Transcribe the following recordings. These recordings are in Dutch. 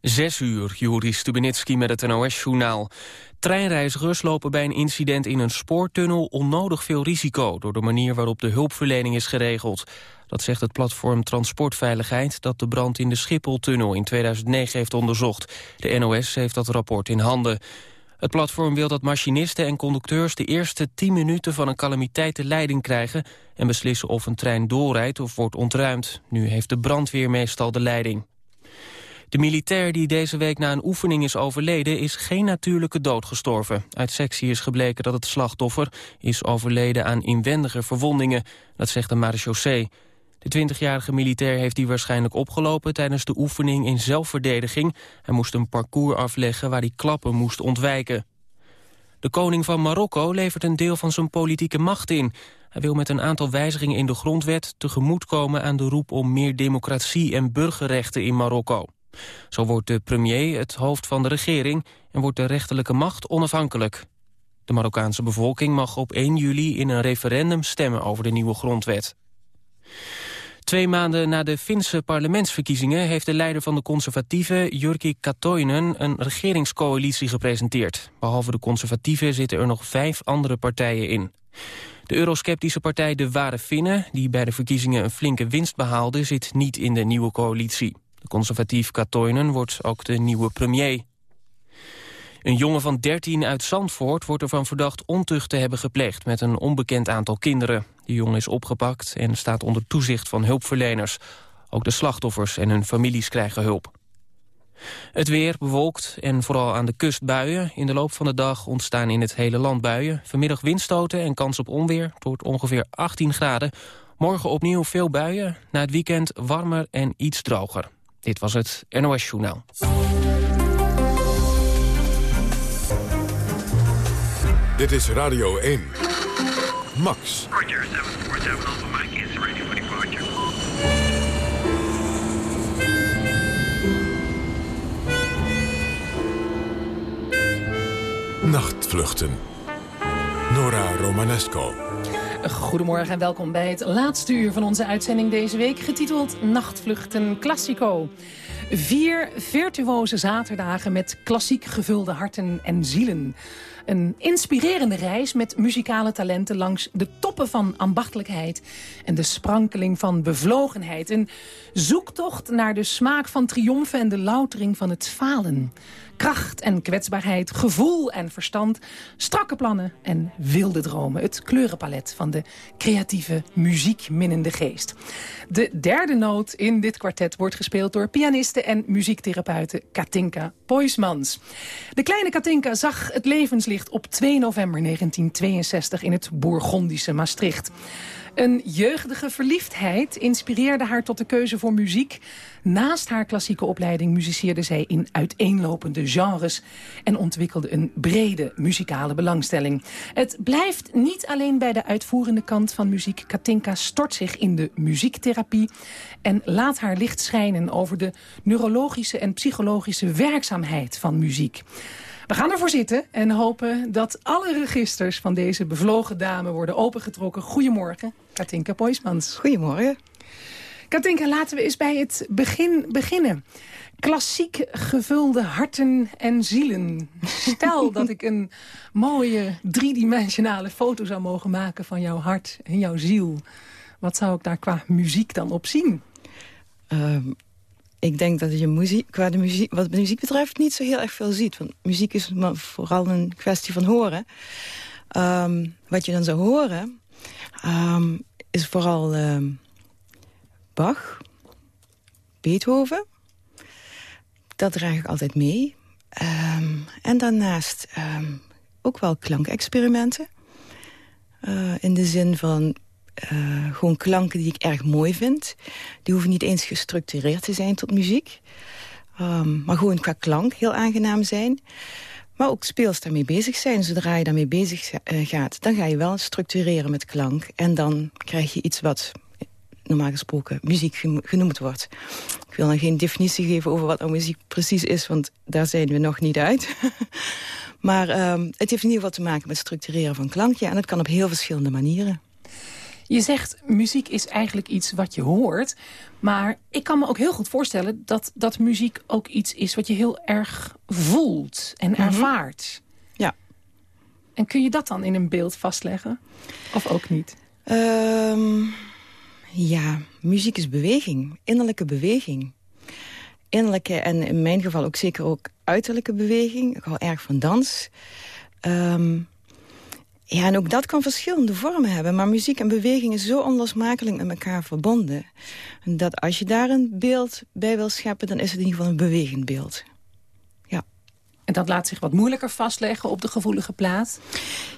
Zes uur, Juri Stubenitski met het NOS-journaal. Treinreizigers lopen bij een incident in een spoortunnel onnodig veel risico... door de manier waarop de hulpverlening is geregeld. Dat zegt het platform Transportveiligheid... dat de brand in de Schipholtunnel in 2009 heeft onderzocht. De NOS heeft dat rapport in handen. Het platform wil dat machinisten en conducteurs de eerste 10 minuten van een calamiteit de leiding krijgen... en beslissen of een trein doorrijdt of wordt ontruimd. Nu heeft de brandweer meestal de leiding. De militair die deze week na een oefening is overleden... is geen natuurlijke dood gestorven. Uit sectie is gebleken dat het slachtoffer is overleden aan inwendige verwondingen. Dat zegt de marechaussee. De 20-jarige militair heeft die waarschijnlijk opgelopen... tijdens de oefening in zelfverdediging. Hij moest een parcours afleggen waar hij klappen moest ontwijken. De koning van Marokko levert een deel van zijn politieke macht in. Hij wil met een aantal wijzigingen in de grondwet tegemoetkomen aan de roep om meer democratie en burgerrechten in Marokko. Zo wordt de premier het hoofd van de regering en wordt de rechterlijke macht onafhankelijk. De Marokkaanse bevolking mag op 1 juli in een referendum stemmen over de nieuwe grondwet. Twee maanden na de Finse parlementsverkiezingen... heeft de leider van de conservatieven, Jyrki Katoinen... een regeringscoalitie gepresenteerd. Behalve de conservatieven zitten er nog vijf andere partijen in. De eurosceptische partij De Ware Finnen... die bij de verkiezingen een flinke winst behaalde... zit niet in de nieuwe coalitie. De conservatief Katoinen wordt ook de nieuwe premier. Een jongen van 13 uit Zandvoort wordt ervan verdacht ontucht te hebben gepleegd met een onbekend aantal kinderen. De jongen is opgepakt en staat onder toezicht van hulpverleners. Ook de slachtoffers en hun families krijgen hulp. Het weer bewolkt en vooral aan de kust buien. In de loop van de dag ontstaan in het hele land buien. Vanmiddag windstoten en kans op onweer. tot ongeveer 18 graden. Morgen opnieuw veel buien. Na het weekend warmer en iets droger. Dit was het NOS Journaal. Dit is Radio 1. Max. Roger, 747 Alpha Mike is ready for departure. Nachtvluchten. Nora Romanesco. Goedemorgen en welkom bij het laatste uur van onze uitzending deze week... getiteld Nachtvluchten Classico. Vier virtuoze zaterdagen met klassiek gevulde harten en zielen. Een inspirerende reis met muzikale talenten langs de toppen van ambachtelijkheid... en de sprankeling van bevlogenheid. Een zoektocht naar de smaak van triomfen en de loutering van het falen. Kracht en kwetsbaarheid, gevoel en verstand, strakke plannen en wilde dromen. Het kleurenpalet van de creatieve, muziekminnende geest. De derde noot in dit kwartet wordt gespeeld door pianiste en muziektherapeute Katinka Poismans. De kleine Katinka zag het levenslicht op 2 november 1962 in het Bourgondische Maastricht. Een jeugdige verliefdheid inspireerde haar tot de keuze voor muziek. Naast haar klassieke opleiding muziceerde zij in uiteenlopende genres... en ontwikkelde een brede muzikale belangstelling. Het blijft niet alleen bij de uitvoerende kant van muziek. Katinka stort zich in de muziektherapie... en laat haar licht schijnen over de neurologische en psychologische werkzaamheid van muziek. We gaan ervoor zitten en hopen dat alle registers van deze bevlogen dame worden opengetrokken. Goedemorgen, Katinka Poismans. Goedemorgen. Katinka, laten we eens bij het begin beginnen. Klassiek gevulde harten en zielen. Stel dat ik een mooie driedimensionale foto zou mogen maken van jouw hart en jouw ziel. Wat zou ik daar qua muziek dan op zien? Um, ik denk dat je muziek, qua de muziek, wat de muziek betreft niet zo heel erg veel ziet. Want muziek is vooral een kwestie van horen. Um, wat je dan zou horen um, is vooral um, Bach, Beethoven. Dat draag ik altijd mee. en daarnaast ook wel klankexperimenten. Uh, in de zin van uh, gewoon klanken die ik erg mooi vind. Die hoeven niet eens gestructureerd te zijn tot muziek. Um, maar gewoon qua klank heel aangenaam zijn. Maar ook speels daarmee bezig zijn. Zodra je daarmee bezig uh, gaat, dan ga je wel structureren met klank. En dan krijg je iets wat normaal gesproken muziek genoemd wordt. Ik wil nog geen definitie geven over wat nou muziek precies is... want daar zijn we nog niet uit. maar um, het heeft in ieder geval te maken met structureren van klankje... en dat kan op heel verschillende manieren. Je zegt, muziek is eigenlijk iets wat je hoort. Maar ik kan me ook heel goed voorstellen dat, dat muziek ook iets is... wat je heel erg voelt en Mhm. ervaart. Ja. En kun je dat dan in een beeld vastleggen? Of ook niet? Ehm, ja, muziek is beweging. Innerlijke beweging. Innerlijke en in mijn geval ook zeker ook uiterlijke beweging. Ik hou erg van dans. Ehm, ja, en ook dat kan verschillende vormen hebben. Maar muziek en beweging is zo onlosmakelijk met elkaar verbonden. Dat als je daar een beeld bij wil scheppen... dan is het in ieder geval een bewegend beeld. En dat laat zich wat moeilijker vastleggen op de gevoelige plaat.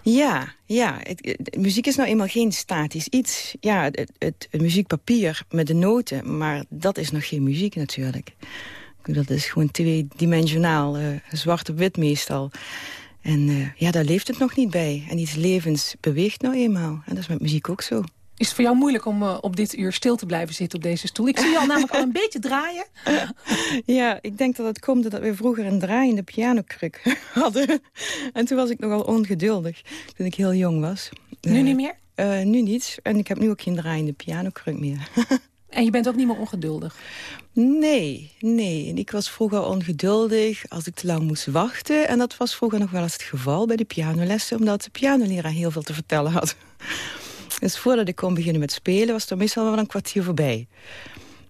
Ja, ja. Het, het- muziek is nou eenmaal geen statisch iets. Ja, het, het, muziekpapier met de noten, maar dat is nog geen muziek natuurlijk. Dat is gewoon tweedimensionaal, eh zwart op wit meestal. En eh, ja, daar leeft het nog niet bij. En iets levens beweegt nou eenmaal. En dat is met muziek ook zo. Is het voor jou moeilijk om eh, op dit uur stil te blijven zitten op deze stoel? Ik zie je al namelijk al een beetje draaien. Ja, ik denk dat het komt dat we vroeger een draaiende pianokruk hadden. En toen was ik nogal ongeduldig, toen ik heel jong was. Nu Eh, niet meer? nu niet. En ik heb nu ook geen draaiende pianokruk meer. En je bent ook niet meer ongeduldig. Nee, nee. En ik was vroeger ongeduldig als ik te lang moest wachten. En dat was vroeger nog wel eens het geval bij de pianolessen... omdat de pianoleraar heel veel te vertellen had. Dus voordat ik kon beginnen met spelen... was er meestal wel een kwartier voorbij.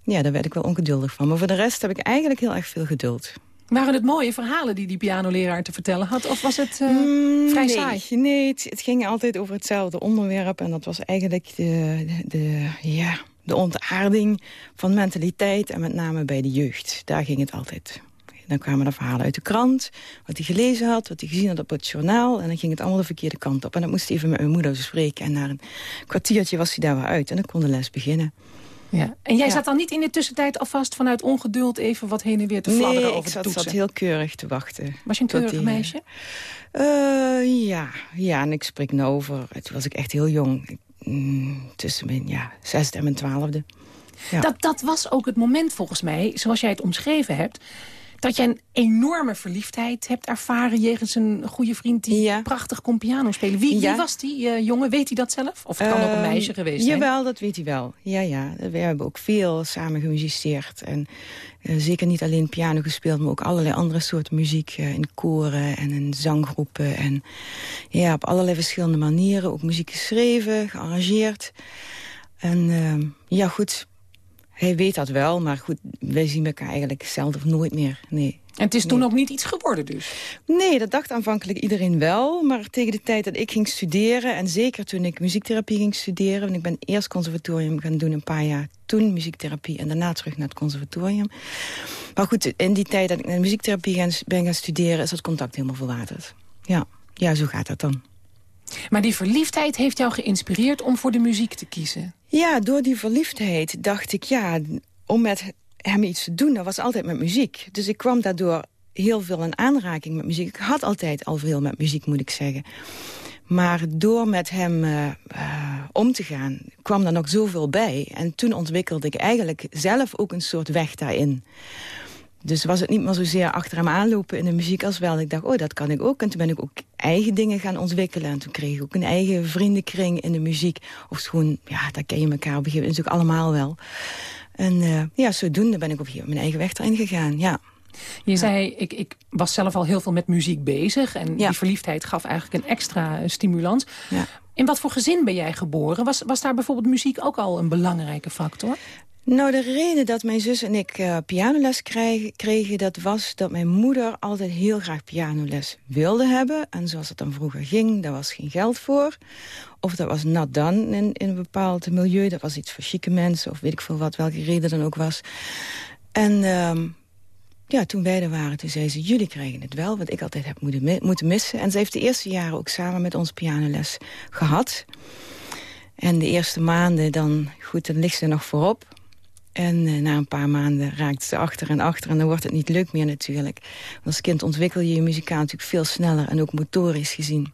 Ja, daar werd ik wel ongeduldig van. Maar voor de rest heb ik eigenlijk heel erg veel geduld. Waren het mooie verhalen die die pianoleraar te vertellen had? Of was het Mm, vrij nee, saai? Nee, het, het ging altijd over hetzelfde onderwerp. En dat was eigenlijk de, de, de, ja, de ontaarding van mentaliteit. En met name bij de jeugd. Daar ging het altijd. Dan kwamen er verhalen uit de krant. Wat hij gelezen had, wat hij gezien had op het journaal. En dan ging het allemaal de verkeerde kant op. En dan moest hij even met mijn moeder bespreken. En na een kwartiertje was hij daar weer uit. En dan kon de les beginnen. Ja. En jij Ja. zat dan niet in de tussentijd alvast vanuit ongeduld... even wat heen en weer te fladderen Nee, over ik zat, toetsen? zat heel keurig te wachten. Was je een keurig die, meisje? Eh, ja, ja, en ik spreek nou over... Toen was ik echt heel jong. Ik- mm, tussen ja, zesde en mijn twaalfde. Dat, dat was ook het moment volgens mij, zoals jij het omschreven hebt... dat jij een enorme verliefdheid hebt ervaren... jegens een goede vriend die Ja. prachtig kon piano spelen. Wie, was die eh, jongen? Weet hij dat zelf? Of het kan ook een Ehm, meisje geweest zijn? Jawel, dat weet hij wel. Ja, ja. We hebben ook veel samen gemusiceerd. En eh, zeker niet alleen piano gespeeld... maar ook allerlei andere soorten muziek. eh, in koren en in zanggroepen. En ja, op allerlei verschillende manieren. Ook muziek geschreven, gearrangeerd. En ehm, ja, goed... Hij weet dat wel, maar goed, wij zien elkaar eigenlijk zelden of nooit meer. Nee. En het is toen Nee. ook niet iets geworden dus? Nee, dat dacht aanvankelijk iedereen wel. Maar tegen de tijd dat ik ging studeren... en zeker toen ik muziektherapie ging studeren... want ik ben eerst conservatorium gaan doen een paar jaar... toen muziektherapie en daarna terug naar het conservatorium. Maar goed, in die tijd dat ik naar muziektherapie ben gaan studeren... is dat contact helemaal verwaterd. Ja, ja zo gaat dat dan. Maar die verliefdheid heeft jou geïnspireerd om voor de muziek te kiezen. Ja, door die verliefdheid dacht ik, ja, om met hem iets te doen, dat was altijd met muziek. Dus ik kwam daardoor heel veel in aanraking met muziek. Ik had altijd al veel met muziek, moet ik zeggen. Maar door met hem eh, eh, om te gaan, kwam er nog zoveel bij. En toen ontwikkelde ik eigenlijk zelf ook een soort weg daarin. Dus was het niet meer zozeer achter hem aanlopen in de muziek als wel. Ik dacht, oh, dat kan ik ook. En toen ben ik ook eigen dingen gaan ontwikkelen. En toen kreeg ik ook een eigen vriendenkring in de muziek. Of gewoon, ja, daar ken je elkaar op een gegeven moment natuurlijk allemaal wel. En eh, ja, zodoende ben ik op mijn eigen weg erin gegaan, ja. Je zei, ik, ik was zelf al heel veel met muziek bezig. En Ja. die verliefdheid gaf eigenlijk een extra eh, stimulans. ja. In wat voor gezin ben jij geboren? Was, was daar bijvoorbeeld muziek ook al een belangrijke factor? Nou, de reden dat mijn zus en ik eh, pianoles kregen... dat was dat mijn moeder altijd heel graag pianoles wilde hebben. En zoals het dan vroeger ging, daar was geen geld voor. Of dat was not done in, een bepaald milieu. Dat was iets voor chique mensen of weet ik veel wat, welke reden dan ook was. En ehm, ja, toen wij er waren, toen zei ze... jullie krijgen het wel, wat ik altijd heb moeten missen. En ze heeft de eerste jaren ook samen met ons pianoles gehad. En de eerste maanden, dan, goed, dan ligt ze nog voorop. En eh, na een paar maanden raakt ze achter en achter. En dan wordt het niet leuk meer natuurlijk. Want als kind ontwikkel je je muzikaal natuurlijk veel sneller. En ook motorisch gezien.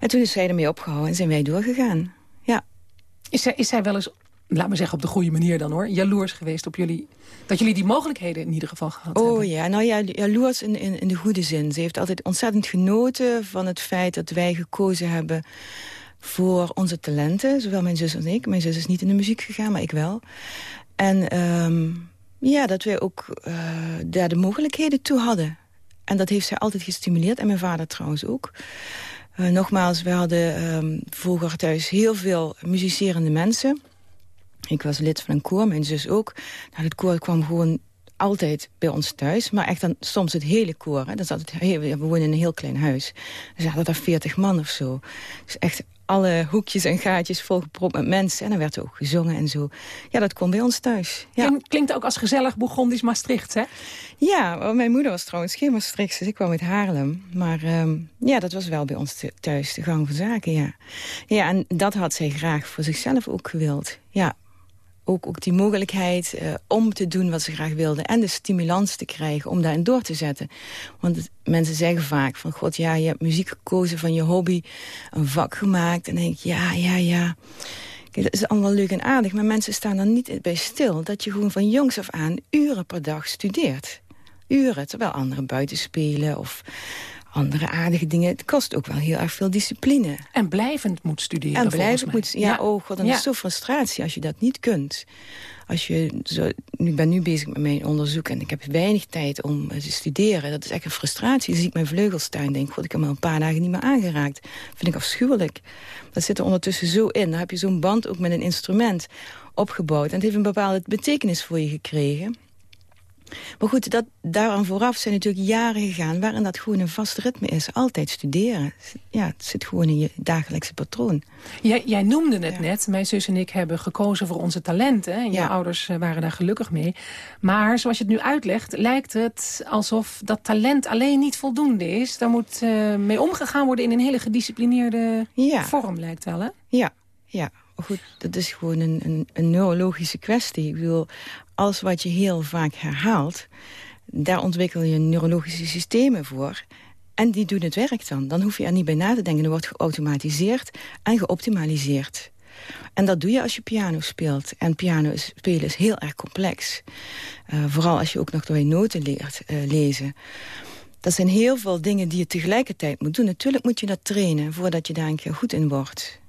En toen is zij ermee opgehouden en zijn wij doorgegaan. Ja. Is zij, is zij wel eens, laat me zeggen op de goede manier dan hoor... jaloers geweest op jullie... dat jullie die mogelijkheden in ieder geval gehad Oh hebben? ja, nou ja, jaloers in, in, in de goede zin. Ze heeft altijd ontzettend genoten van het feit dat wij gekozen hebben voor onze talenten. Zowel mijn zus en ik. Mijn zus is niet in de muziek gegaan, maar ik wel. En ehm, ja, dat wij ook uh, daar de mogelijkheden toe hadden. En dat heeft zij altijd gestimuleerd. En mijn vader trouwens ook. Uh, nogmaals, we hadden um, vroeger thuis heel veel muzicerende mensen. Ik was lid van een koor, mijn zus ook. Nou, het koor kwam gewoon altijd bij ons thuis. Maar echt dan soms het hele koor. Hè. Dat zat het, we woonden in een heel klein huis. Er zaten daar veertig man of zo. Dus echt alle hoekjes en gaatjes volgepropt met mensen. En dan werd er ook gezongen en zo. Ja, dat kon bij ons thuis. Ja. Klinkt ook als gezellig Bourgondisch Maastricht, hè? Ja, mijn moeder was trouwens geen Maastricht, dus ik kwam uit Haarlem. Maar um, ja, dat was wel bij ons thuis de gang van zaken, ja. Ja, en dat had zij graag voor zichzelf ook gewild. Ja, ook, ook die mogelijkheid uh, om te doen wat ze graag wilden... en de stimulans te krijgen om daarin door te zetten. Want mensen zeggen vaak van... God, ja, je hebt muziek gekozen van je hobby, een vak gemaakt. En denk ik, ja, ja, ja... Dat is allemaal leuk en aardig, maar mensen staan er niet bij stil... dat je gewoon van jongs af aan uren per dag studeert. Uren, terwijl anderen buiten spelen of andere aardige dingen. Het kost ook wel heel erg veel discipline. En blijvend moet studeren, En blijvend moet, ja, ja, oh god, dan ja. is zo frustratie als je dat niet kunt. Als je zo, ik ben nu bezig met mijn onderzoek en ik heb weinig tijd om te studeren. Dat is echt een frustratie. Dan zie ik mijn vleugels staan denk, god, ik heb me een paar dagen niet meer aangeraakt. Dat vind ik afschuwelijk. Dat zit er ondertussen zo in. Dan heb je zo'n band ook met een instrument opgebouwd. En het heeft een bepaalde betekenis voor je gekregen. Maar goed, dat, daaraan vooraf zijn natuurlijk jaren gegaan... waarin dat gewoon een vast ritme is. Altijd studeren. Ja, het zit gewoon in je dagelijkse patroon. Jij, jij noemde het net. Mijn zus en ik hebben gekozen voor onze talenten. En jouw ouders eh, waren daar gelukkig mee. Maar zoals je het nu uitlegt, lijkt het alsof dat talent alleen niet voldoende is. Daar moet uh, mee omgegaan worden in een hele gedisciplineerde vorm, lijkt wel, hè? Ja, ja. Goed, dat is gewoon een, een, een neurologische kwestie. Ik bedoel, alles wat je heel vaak herhaalt... daar ontwikkel je neurologische systemen voor... En die doen het werk dan. Dan hoef je er niet bij na te denken. Er wordt geautomatiseerd en geoptimaliseerd. En dat doe je als je piano speelt. En piano spelen is heel erg complex. Uh, vooral als je ook nog door je noten leert uh, lezen. Dat zijn heel veel dingen die je tegelijkertijd moet doen. Natuurlijk moet je dat trainen voordat je daar een keer goed in wordt.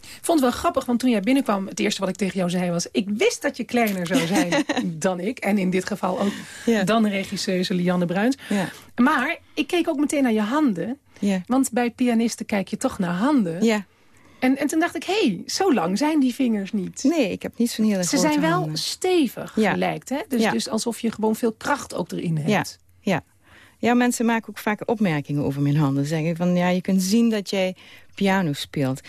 Ik vond het wel grappig, want toen jij binnenkwam... het eerste wat ik tegen jou zei was... ik wist dat je kleiner zou zijn dan ik. En in dit geval ook dan regisseuse Lianne Bruins. Ja. Maar ik keek ook meteen naar je handen. Ja. Want bij pianisten kijk je toch naar handen. Ja. En, en toen dacht ik, hé, hey, zo lang zijn die vingers niet. Nee, ik heb niet zo'n hele Ze zijn wel stevig, ja. lijkt. Hè? Dus, dus alsof je gewoon veel kracht ook erin hebt. Ja, ja. Ja, mensen maken ook vaak opmerkingen over mijn handen. Zeggen van, ja, je kunt zien dat jij piano speelt.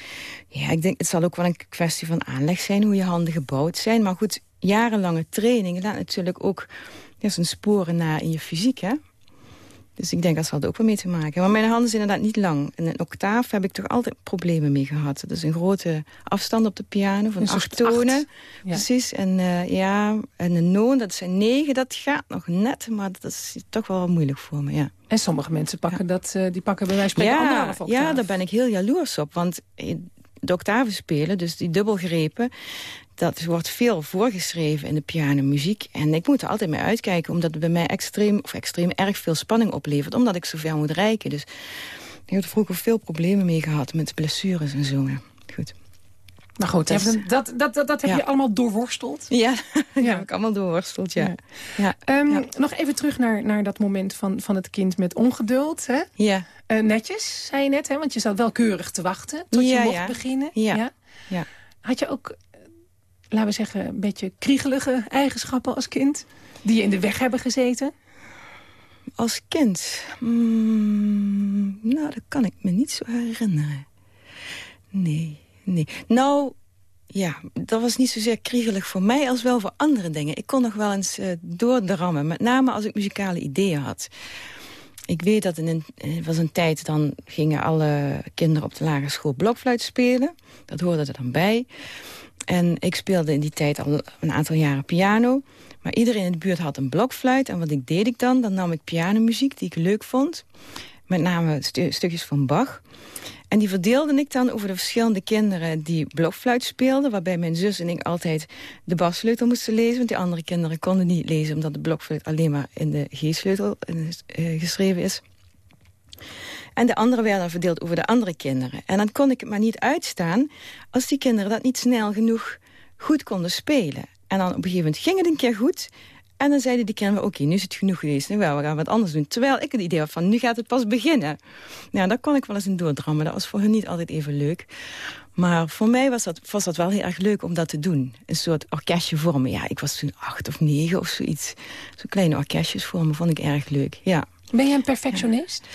Ja, ik denk, het zal ook wel een kwestie van aanleg zijn... hoe je handen gebouwd zijn. Maar goed, jarenlange training laat natuurlijk ook ja, zijn sporen na in je fysiek, hè? Dus ik denk dat zal er ook wel mee te maken. Maar mijn handen zijn inderdaad niet lang. En een octaaf heb ik toch altijd problemen mee gehad. Is een grote afstand op de piano van acht tonen. Acht. Ja. Precies. En uh, ja, en een noon, dat zijn negen. Dat gaat nog net, maar dat is toch wel moeilijk voor me, ja. En sommige mensen pakken ja. dat, uh, die pakken bij wijze van ja, anderhalf octaaf. Ja, daar ben ik heel jaloers op. Want de octaven spelen, dus die dubbelgrepen dat wordt veel voorgeschreven in de pianomuziek. En ik moet er altijd mee uitkijken, omdat het bij mij extreem, of extreem erg veel spanning oplevert. Omdat ik zoveel moet reiken. Dus ik heb er vroeger veel problemen mee gehad met blessures en zo. Goed. Maar goed, dat, dat, dat, dat, dat heb ja. je allemaal doorworsteld? Ja, dat ja. heb ik allemaal doorworsteld, ja. ja. Um, nog even terug naar, naar dat moment van, van het kind met ongeduld. Hè? Ja. Uh, netjes, zei je net, hè? want je zat wel keurig te wachten tot je mocht beginnen. Ja. Ja. Had je ook laten we zeggen, een beetje kriegelige eigenschappen als kind? Die je in de weg hebben gezeten? Als kind? Mm, nou, dat kan ik me niet zo herinneren. Nee, nee. Nou, ja, dat was niet zozeer kriegelig voor mij als wel voor andere dingen. Ik kon nog wel eens uh, doordrammen, met name als ik muzikale ideeën had. Ik weet dat in een, er was een tijd, dan gingen alle kinderen op de lagere school blokfluit spelen. Dat hoorde er dan bij. En ik speelde in die tijd al een aantal jaren piano. Maar iedereen in de buurt had een blokfluit. En wat ik deed ik dan? Dan nam ik pianomuziek die ik leuk vond. Met name stu stukjes van Bach. En die verdeelde ik dan over de verschillende kinderen die blokfluit speelden. Waarbij mijn zus en ik altijd de bassleutel moesten lezen. Want die andere kinderen konden niet lezen. Omdat de blokfluit alleen maar in de G-sleutel uh, geschreven is. En de andere werden verdeeld over de andere kinderen. En dan kon ik het maar niet uitstaan als die kinderen dat niet snel genoeg goed konden spelen. En dan op een gegeven moment ging het een keer goed. En dan zeiden die kinderen, oké, nu is het genoeg geweest. Wel, we gaan wat anders doen. Terwijl ik het idee had van, nu gaat het pas beginnen. Nou, daar kon ik wel eens in doordrammen. Dat was voor hun niet altijd even leuk. Maar voor mij was dat, was dat wel heel erg leuk om dat te doen. Een soort orkestje vormen. Ja, ik was toen acht of negen of zoiets. Zo'n kleine orkestjes vormen vond ik erg leuk, ja. Ben je een perfectionist?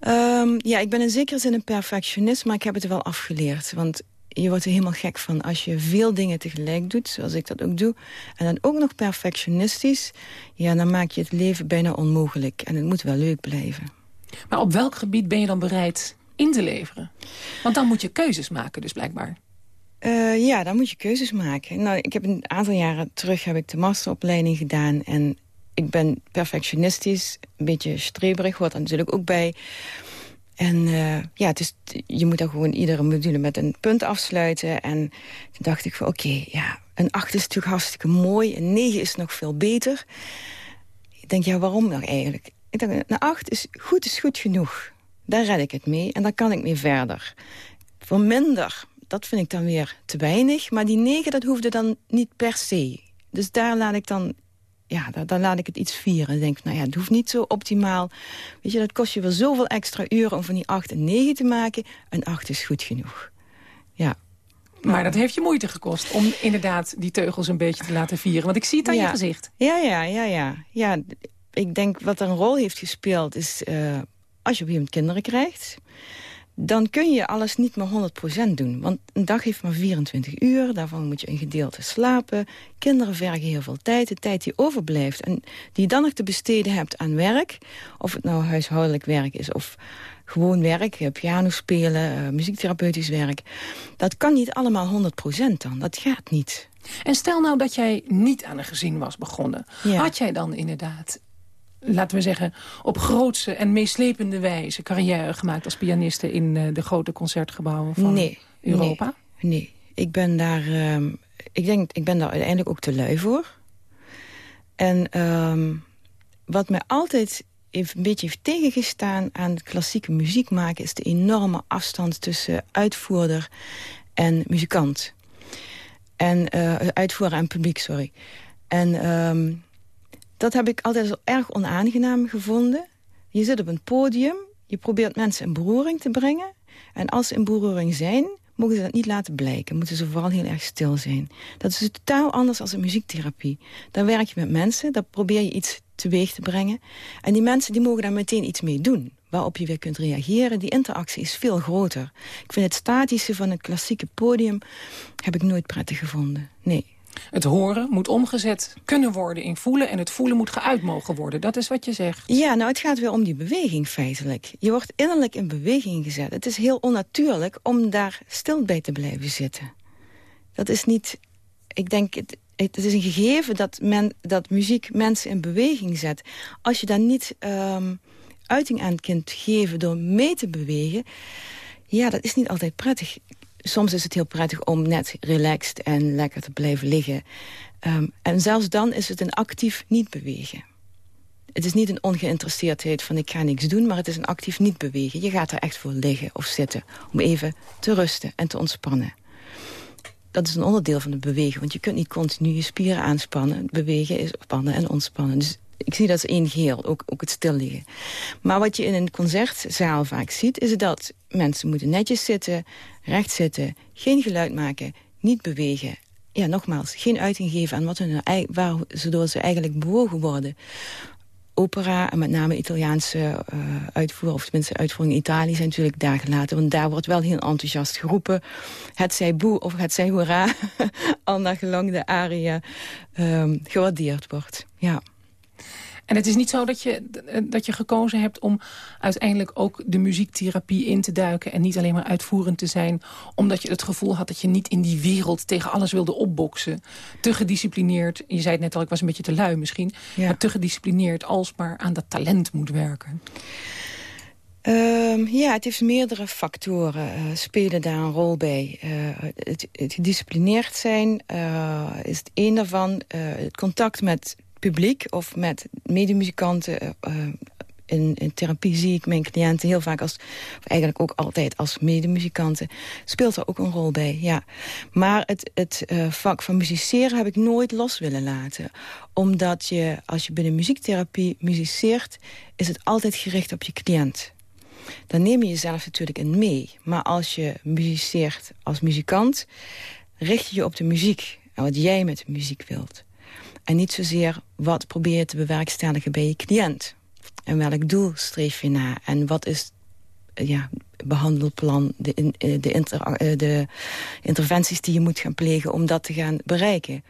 Um, ja, ik ben in zekere zin een perfectionist, maar ik heb het wel afgeleerd. Want je wordt er helemaal gek van als je veel dingen tegelijk doet, zoals ik dat ook doe. En dan ook nog perfectionistisch, ja, dan maak je het leven bijna onmogelijk. En het moet wel leuk blijven. Maar op welk gebied ben je dan bereid in te leveren? Want dan moet je keuzes maken dus blijkbaar. Uh, ja, dan moet je keuzes maken. Nou, ik heb een aantal jaren terug heb ik de masteropleiding gedaan. En ik ben perfectionistisch, een beetje streberig, hoort er natuurlijk ook bij. En uh, ja, het is, je moet dan gewoon iedere module met een punt afsluiten. En toen dacht ik van oké, ja, een 8 is natuurlijk hartstikke mooi. Een 9 is nog veel beter. Ik denk, ja, waarom nog eigenlijk? Ik dacht, een 8 is goed, is goed genoeg. Daar red ik het mee en daar kan ik mee verder. Voor minder, dat vind ik dan weer te weinig. Maar die 9, dat hoefde dan niet per se. Dus daar laat ik dan ja, dan, dan, laat ik het iets vieren. En denk, nou ja, het hoeft niet zo optimaal. Weet je, dat kost je wel zoveel extra uren om van die 8 en 9 te maken. Een 8 is goed genoeg. Ja. Maar dat heeft je moeite gekost om inderdaad die teugels een beetje te laten vieren. Want ik zie het aan je gezicht. Ja, ja, ja, ja. Ja, ik denk wat er een rol heeft gespeeld is... Uh, als je op een kinderen krijgt dan kun je alles niet meer 100% doen. Want een dag heeft maar 24 uur, daarvan moet je een gedeelte slapen. Kinderen vergen heel veel tijd, de tijd die overblijft... en die je dan nog te besteden hebt aan werk... of het nou huishoudelijk werk is of gewoon werk, eh, piano spelen, uh, muziektherapeutisch werk... dat kan niet allemaal 100% dan, dat gaat niet. En stel nou dat jij niet aan een gezin was begonnen. Had jij dan inderdaad laten we zeggen, op grootse en meeslepende wijze... carrière gemaakt als pianiste in uh, de grote concertgebouwen van nee, Europa? Nee, nee, ik ben daar... Uh, ik denk, ik ben daar uiteindelijk ook te lui voor. En um, wat mij altijd een beetje heeft tegengestaan aan klassieke muziek maken... is de enorme afstand tussen uitvoerder en muzikant. En uh, uitvoerder en publiek, sorry. En... Um, dat heb ik altijd erg onaangenaam gevonden. Je zit op een podium, je probeert mensen in beroering te brengen. En als ze in beroering zijn, mogen ze dat niet laten blijken. Moeten ze vooral heel erg stil zijn. Dat is totaal anders dan een muziektherapie. Dan werk je met mensen, dan probeer je iets teweeg te brengen. En die mensen die mogen daar meteen iets mee doen. Waarop je weer kunt reageren. Die interactie is veel groter. Ik vind het statische van het klassieke podium... heb ik nooit prettig gevonden. Nee. Het horen moet omgezet kunnen worden in voelen... en het voelen moet geuit mogen worden. Dat is wat je zegt. Ja, nou, het gaat weer om die beweging feitelijk. Je wordt innerlijk in beweging gezet. Het is heel onnatuurlijk om daar stil bij te blijven zitten. Dat is niet... Ik denk, het, het is een gegeven dat, men, dat muziek mensen in beweging zet. Als je daar niet um, uiting aan kunt geven door mee te bewegen... ja, dat is niet altijd prettig soms is het heel prettig om net relaxed en lekker te blijven liggen. Um, en zelfs dan is het een actief niet bewegen. Het is niet een ongeïnteresseerdheid van ik ga niks doen... maar het is een actief niet bewegen. Je gaat er echt voor liggen of zitten om even te rusten en te ontspannen. Dat is een onderdeel van het bewegen, want je kunt niet continu je spieren aanspannen. Bewegen is spannen en ontspannen. Dus ik zie dat als één geheel, ook, ook het stil liggen. Maar wat je in een concertzaal vaak ziet... is dat mensen moeten netjes zitten, recht zitten... geen geluid maken, niet bewegen. Ja, nogmaals, geen uiting geven aan wat hun, waar, zodoor ze eigenlijk bewogen worden. Opera, en met name Italiaanse uh, uitvoering... of tenminste uitvoering in Italië zijn natuurlijk daar gelaten. Want daar wordt wel heel enthousiast geroepen. Het zij boe of het zij hoera... al naar gelang de aria um, gewaardeerd wordt. Ja. En het is niet zo dat je, dat je gekozen hebt om uiteindelijk ook de muziektherapie in te duiken... en niet alleen maar uitvoerend te zijn... omdat je het gevoel had dat je niet in die wereld tegen alles wilde opboksen. Te gedisciplineerd, je zei het net al, ik was een beetje te lui misschien... maar te gedisciplineerd als maar aan dat talent moet werken. Um, ja, het heeft meerdere factoren uh, spelen daar een rol bij. Uh, het, het, gedisciplineerd zijn uh, is het een daarvan. het contact met publiek of met medemuzikanten... Uh, in, in, therapie zie ik mijn cliënten heel vaak als... of eigenlijk ook altijd als medemuzikanten. Speelt er ook een rol bij, ja. Maar het, het uh, vak van musiceren heb ik nooit los willen laten. Omdat je, als je binnen muziektherapie muziceert... is het altijd gericht op je cliënt. Dan neem je jezelf natuurlijk in mee. Maar als je muziceert als muzikant... richt je je op de muziek en wat jij met de muziek wilt. En niet zozeer wat probeer je te bewerkstelligen bij je cliënt. En welk doel streef je na? En wat is ja, behandelplan, de, eh, de, eh, de interventies die je moet gaan plegen om dat te gaan bereiken.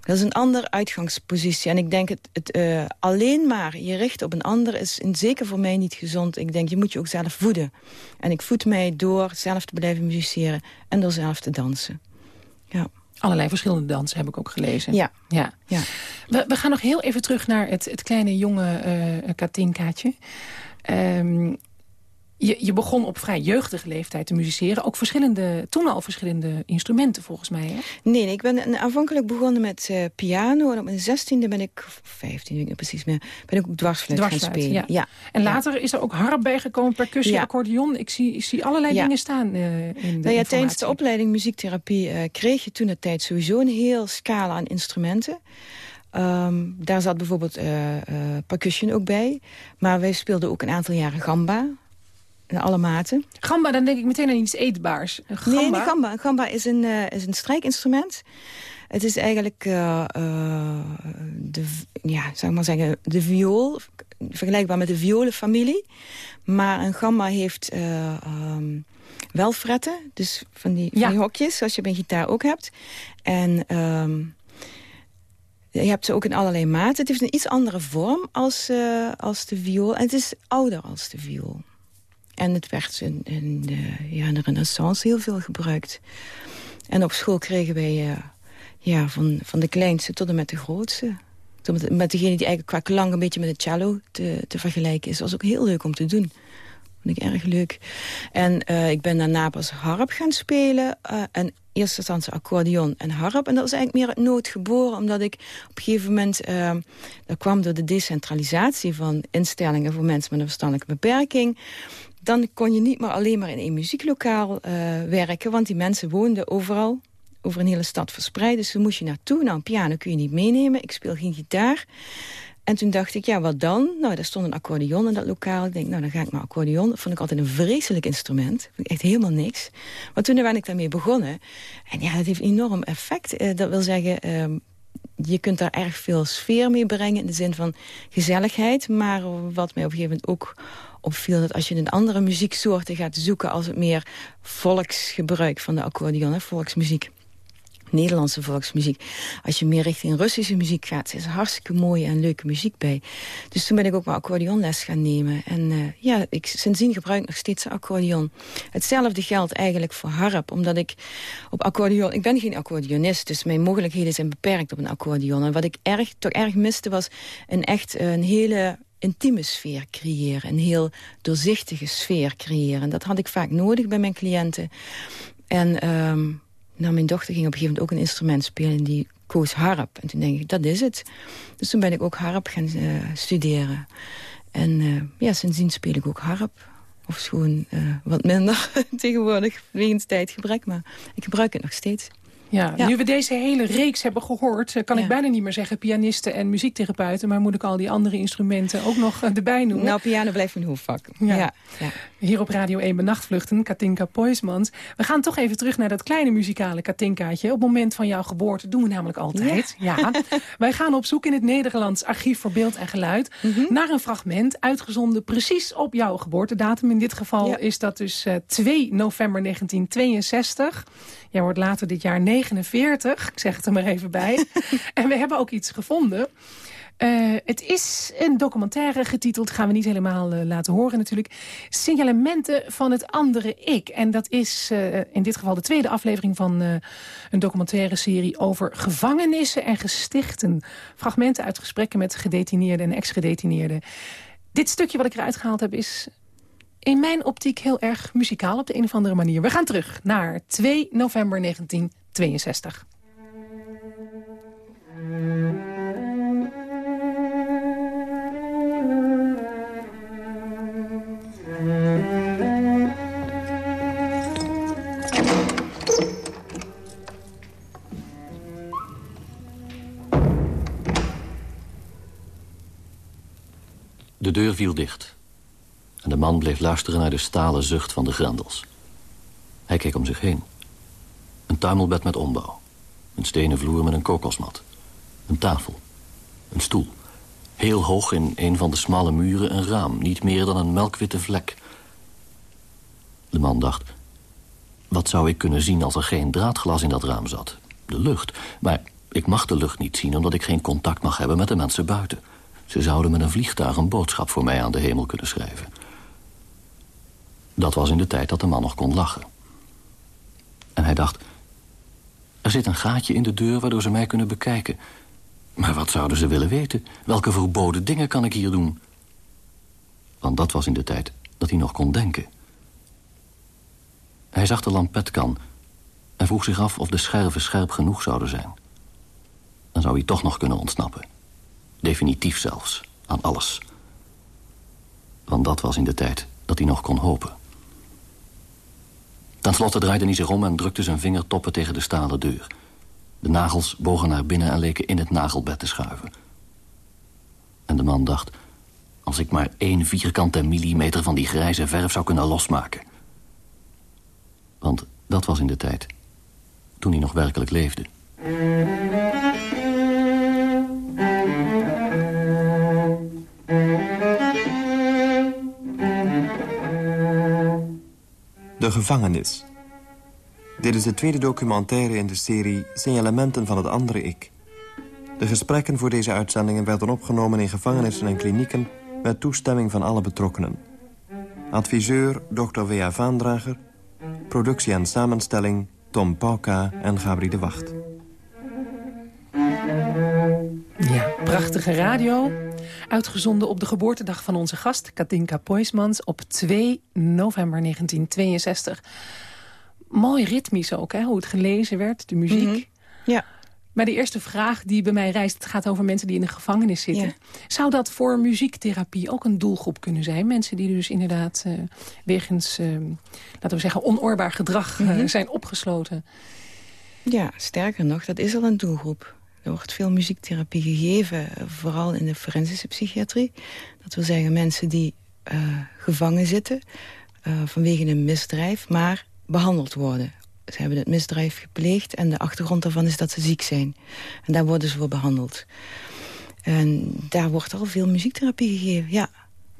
Dat is een andere uitgangspositie. En ik denk het, het alleen maar je richten op een ander is in, zeker voor mij niet gezond. Ik denk je moet je ook zelf voeden. En ik voed mij door zelf te blijven musiceren en door zelf te dansen. Ja. Allerlei verschillende dansen heb ik ook gelezen. Ja. ja. ja. We, we gaan nog heel even terug naar het, het kleine jonge uh, Katinkaatje. Um, je, je, begon op vrij jeugdige leeftijd te musiceren. Ook verschillende, toen al verschillende instrumenten volgens mij, hè? Nee, nee ik ben aanvankelijk begonnen met uh, piano. En op mijn zestiende ben ik, vijftien weet ik precies meer, ben ik ook dwarsfluit, gaan spelen. Ja. ja. En later is er ook harp bijgekomen, percussie, ja. accordeon. Ik zie, ik zie allerlei dingen staan uh, in de nou ja, Tijdens de opleiding muziektherapie uh, kreeg je toen de tijd sowieso een heel scala aan instrumenten. Um, daar zat bijvoorbeeld percussion ook bij. Maar wij speelden ook een aantal jaren gamba in alle maten. Gamba, dan denk ik meteen aan iets eetbaars. Gamba? Nee, nee, gamba. Gamba is een, uh, is een strijkinstrument. Het is eigenlijk uh, de, ja, zeg maar zeggen, de viool, vergelijkbaar met de violenfamilie. Maar een gamba heeft um, wel fretten, dus van die, van die hokjes, zoals je bij een gitaar ook hebt. En... Um, je hebt ze ook in allerlei maten. Het heeft een iets andere vorm als, als de viool. En het is ouder als de viool. En het werd in, in, de, ja, de renaissance heel veel gebruikt. En op school kregen wij uh, ja, van, van de kleinste tot en met de grootste. Met, met degene die eigenlijk qua klank een beetje met het cello te, te vergelijken is. was ook heel leuk om te doen. Vond ik erg leuk. En uh, ik ben daarna pas harp gaan spelen. Uh, en eerste instantie accordeon en harp. En dat is eigenlijk meer uit nood geboren. Omdat ik op een gegeven moment... Uh, dat kwam door de decentralisatie van instellingen voor mensen met een verstandelijke beperking dan kon je niet meer alleen maar in één muzieklokaal uh, werken... want die mensen woonden overal, over een hele stad verspreid. Dus dan moest je naartoe. Nou, een piano kun je niet meenemen. Ik speel geen gitaar. En toen dacht ik, ja, wat dan? Nou, daar stond een accordeon in dat lokaal. Ik denk, nou, dan ga ik maar accordeon. Dat vond ik altijd een vreselijk instrument. Vond ik echt helemaal niks. Maar toen ben ik daarmee begonnen. En ja, dat heeft enorm effect. Uh, dat wil zeggen, uh, je kunt daar erg veel sfeer mee brengen... in de zin van gezelligheid. Maar wat mij op een gegeven moment ook opviel dat als je een andere muzieksoorten gaat zoeken... als het meer volksgebruik van de accordeon, hè, volksmuziek... Nederlandse volksmuziek. Als je meer richting Russische muziek gaat, is er hartstikke mooie en leuke muziek bij. Dus toen ben ik ook maar accordeonles gaan nemen. En uh, ja, ik, sindsdien gebruik ik nog steeds accordeon. Hetzelfde geldt eigenlijk voor harp, omdat ik op accordeon... Ik ben geen accordeonist, dus mijn mogelijkheden zijn beperkt op een accordeon. En wat ik erg, toch erg miste was een echt een hele intieme sfeer creëren. Een heel doorzichtige sfeer creëren. Dat had ik vaak nodig bij mijn cliënten. En um, nou, mijn dochter ging op een gegeven moment ook een instrument spelen... die koos harp. En toen denk ik, dat is het. Dus toen ben ik ook harp gaan uh, studeren. En uh, ja, sindsdien speel ik ook harp. Of schoon uh, wat minder tegenwoordig, wegens tijdgebrek. Maar ik gebruik het nog steeds. Ja, nu we deze hele reeks hebben gehoord... Eh, kan ik bijna niet meer zeggen pianisten en muziektherapeuten... maar moet ik al die andere instrumenten ook nog eh, erbij noemen. Nou, piano blijft een hoefvak. Ja. ja. Hier op Radio 1 Benachtvluchten, Katinka Poismans. We gaan toch even terug naar dat kleine muzikale Katinkaatje. Op het moment van jouw geboorte doen we namelijk altijd. Ja. Wij gaan op zoek in het Nederlands Archief voor Beeld en Geluid... Mhm. naar een fragment uitgezonden precies op jouw geboortedatum. In dit geval is dat dus uh, eh, 2 november 1962... Jij wordt later dit jaar 49, ik zeg het er maar even bij. en we hebben ook iets gevonden. Uh, het is een documentaire getiteld, gaan we niet helemaal uh, laten horen natuurlijk. Signalementen van het andere ik. En dat is uh, in dit geval de tweede aflevering van een documentaire serie over gevangenissen en gestichten. Fragmenten uit gesprekken met gedetineerden en ex-gedetineerden. Dit stukje wat ik eruit gehaald heb is in mijn optiek heel erg muzikaal op de een of andere manier. We gaan terug naar 2 november 1962. De deur viel dicht. En de man bleef luisteren naar de stalen zucht van de grendels. Hij keek om zich heen. Een tuimelbed met ombouw. Een stenen vloer met een kokosmat. Een tafel. Een stoel. Heel hoog in een van de smalle muren een raam. Niet meer dan een melkwitte vlek. De man dacht... Wat zou ik kunnen zien als er geen draadglas in dat raam zat? De lucht. Maar ik mag de lucht niet zien omdat ik geen contact mag hebben met de mensen buiten. Ze zouden met een vliegtuig een boodschap voor mij aan de hemel kunnen schrijven. Dat was in de tijd dat de man nog kon lachen. En hij dacht... Er zit een gaatje in de deur waardoor ze mij kunnen bekijken. Maar wat zouden ze willen weten? Welke verboden dingen kan ik hier doen? Want dat was in de tijd dat hij nog kon denken. Hij zag de lampetkan en vroeg zich af of de scherven scherp genoeg zouden zijn. Dan zou hij toch nog kunnen ontsnappen. Definitief zelfs, aan alles. Want dat was in de tijd dat hij nog kon hopen. Ten slotte draaide hij zich om en drukte zijn vingertoppen tegen de stalen deur. De nagels bogen naar binnen en leken in het nagelbed te schuiven. En de man dacht... als ik maar één vierkante millimeter van die grijze verf zou kunnen losmaken. Want dat was in de tijd toen hij nog werkelijk leefde. De gevangenis. Dit is de tweede documentaire in de serie Signalementen van het andere ik. De gesprekken voor deze uitzendingen werden opgenomen in gevangenissen en klinieken... met toestemming van alle betrokkenen. Adviseur Dr. W.A. Vaandrager. Productie en samenstelling Tom Pauka en Gabri de Wacht. Prachtige radio. Uitgezonden op de geboortedag van onze gast, Katinka Poismans... op 2 november 1962. Mooi ritmisch ook, hè, hoe het gelezen werd, de muziek. Mhm. Ja. Maar de eerste vraag die bij mij reist... het gaat over mensen die in de gevangenis zitten. Zou dat voor muziektherapie ook een doelgroep kunnen zijn? Mensen die dus inderdaad uh, wegens, uh, laten we zeggen, onoorbaar gedrag uh, zijn opgesloten. Ja, sterker nog, dat is al een doelgroep. Er wordt veel muziektherapie gegeven, vooral in de forensische psychiatrie. Dat wil zeggen mensen die gevangen zitten vanwege een misdrijf... maar behandeld worden ze hebben het misdrijf gepleegd en de achtergrond daarvan is dat ze ziek zijn. En daar worden ze voor behandeld. En daar wordt al veel muziektherapie gegeven, ja.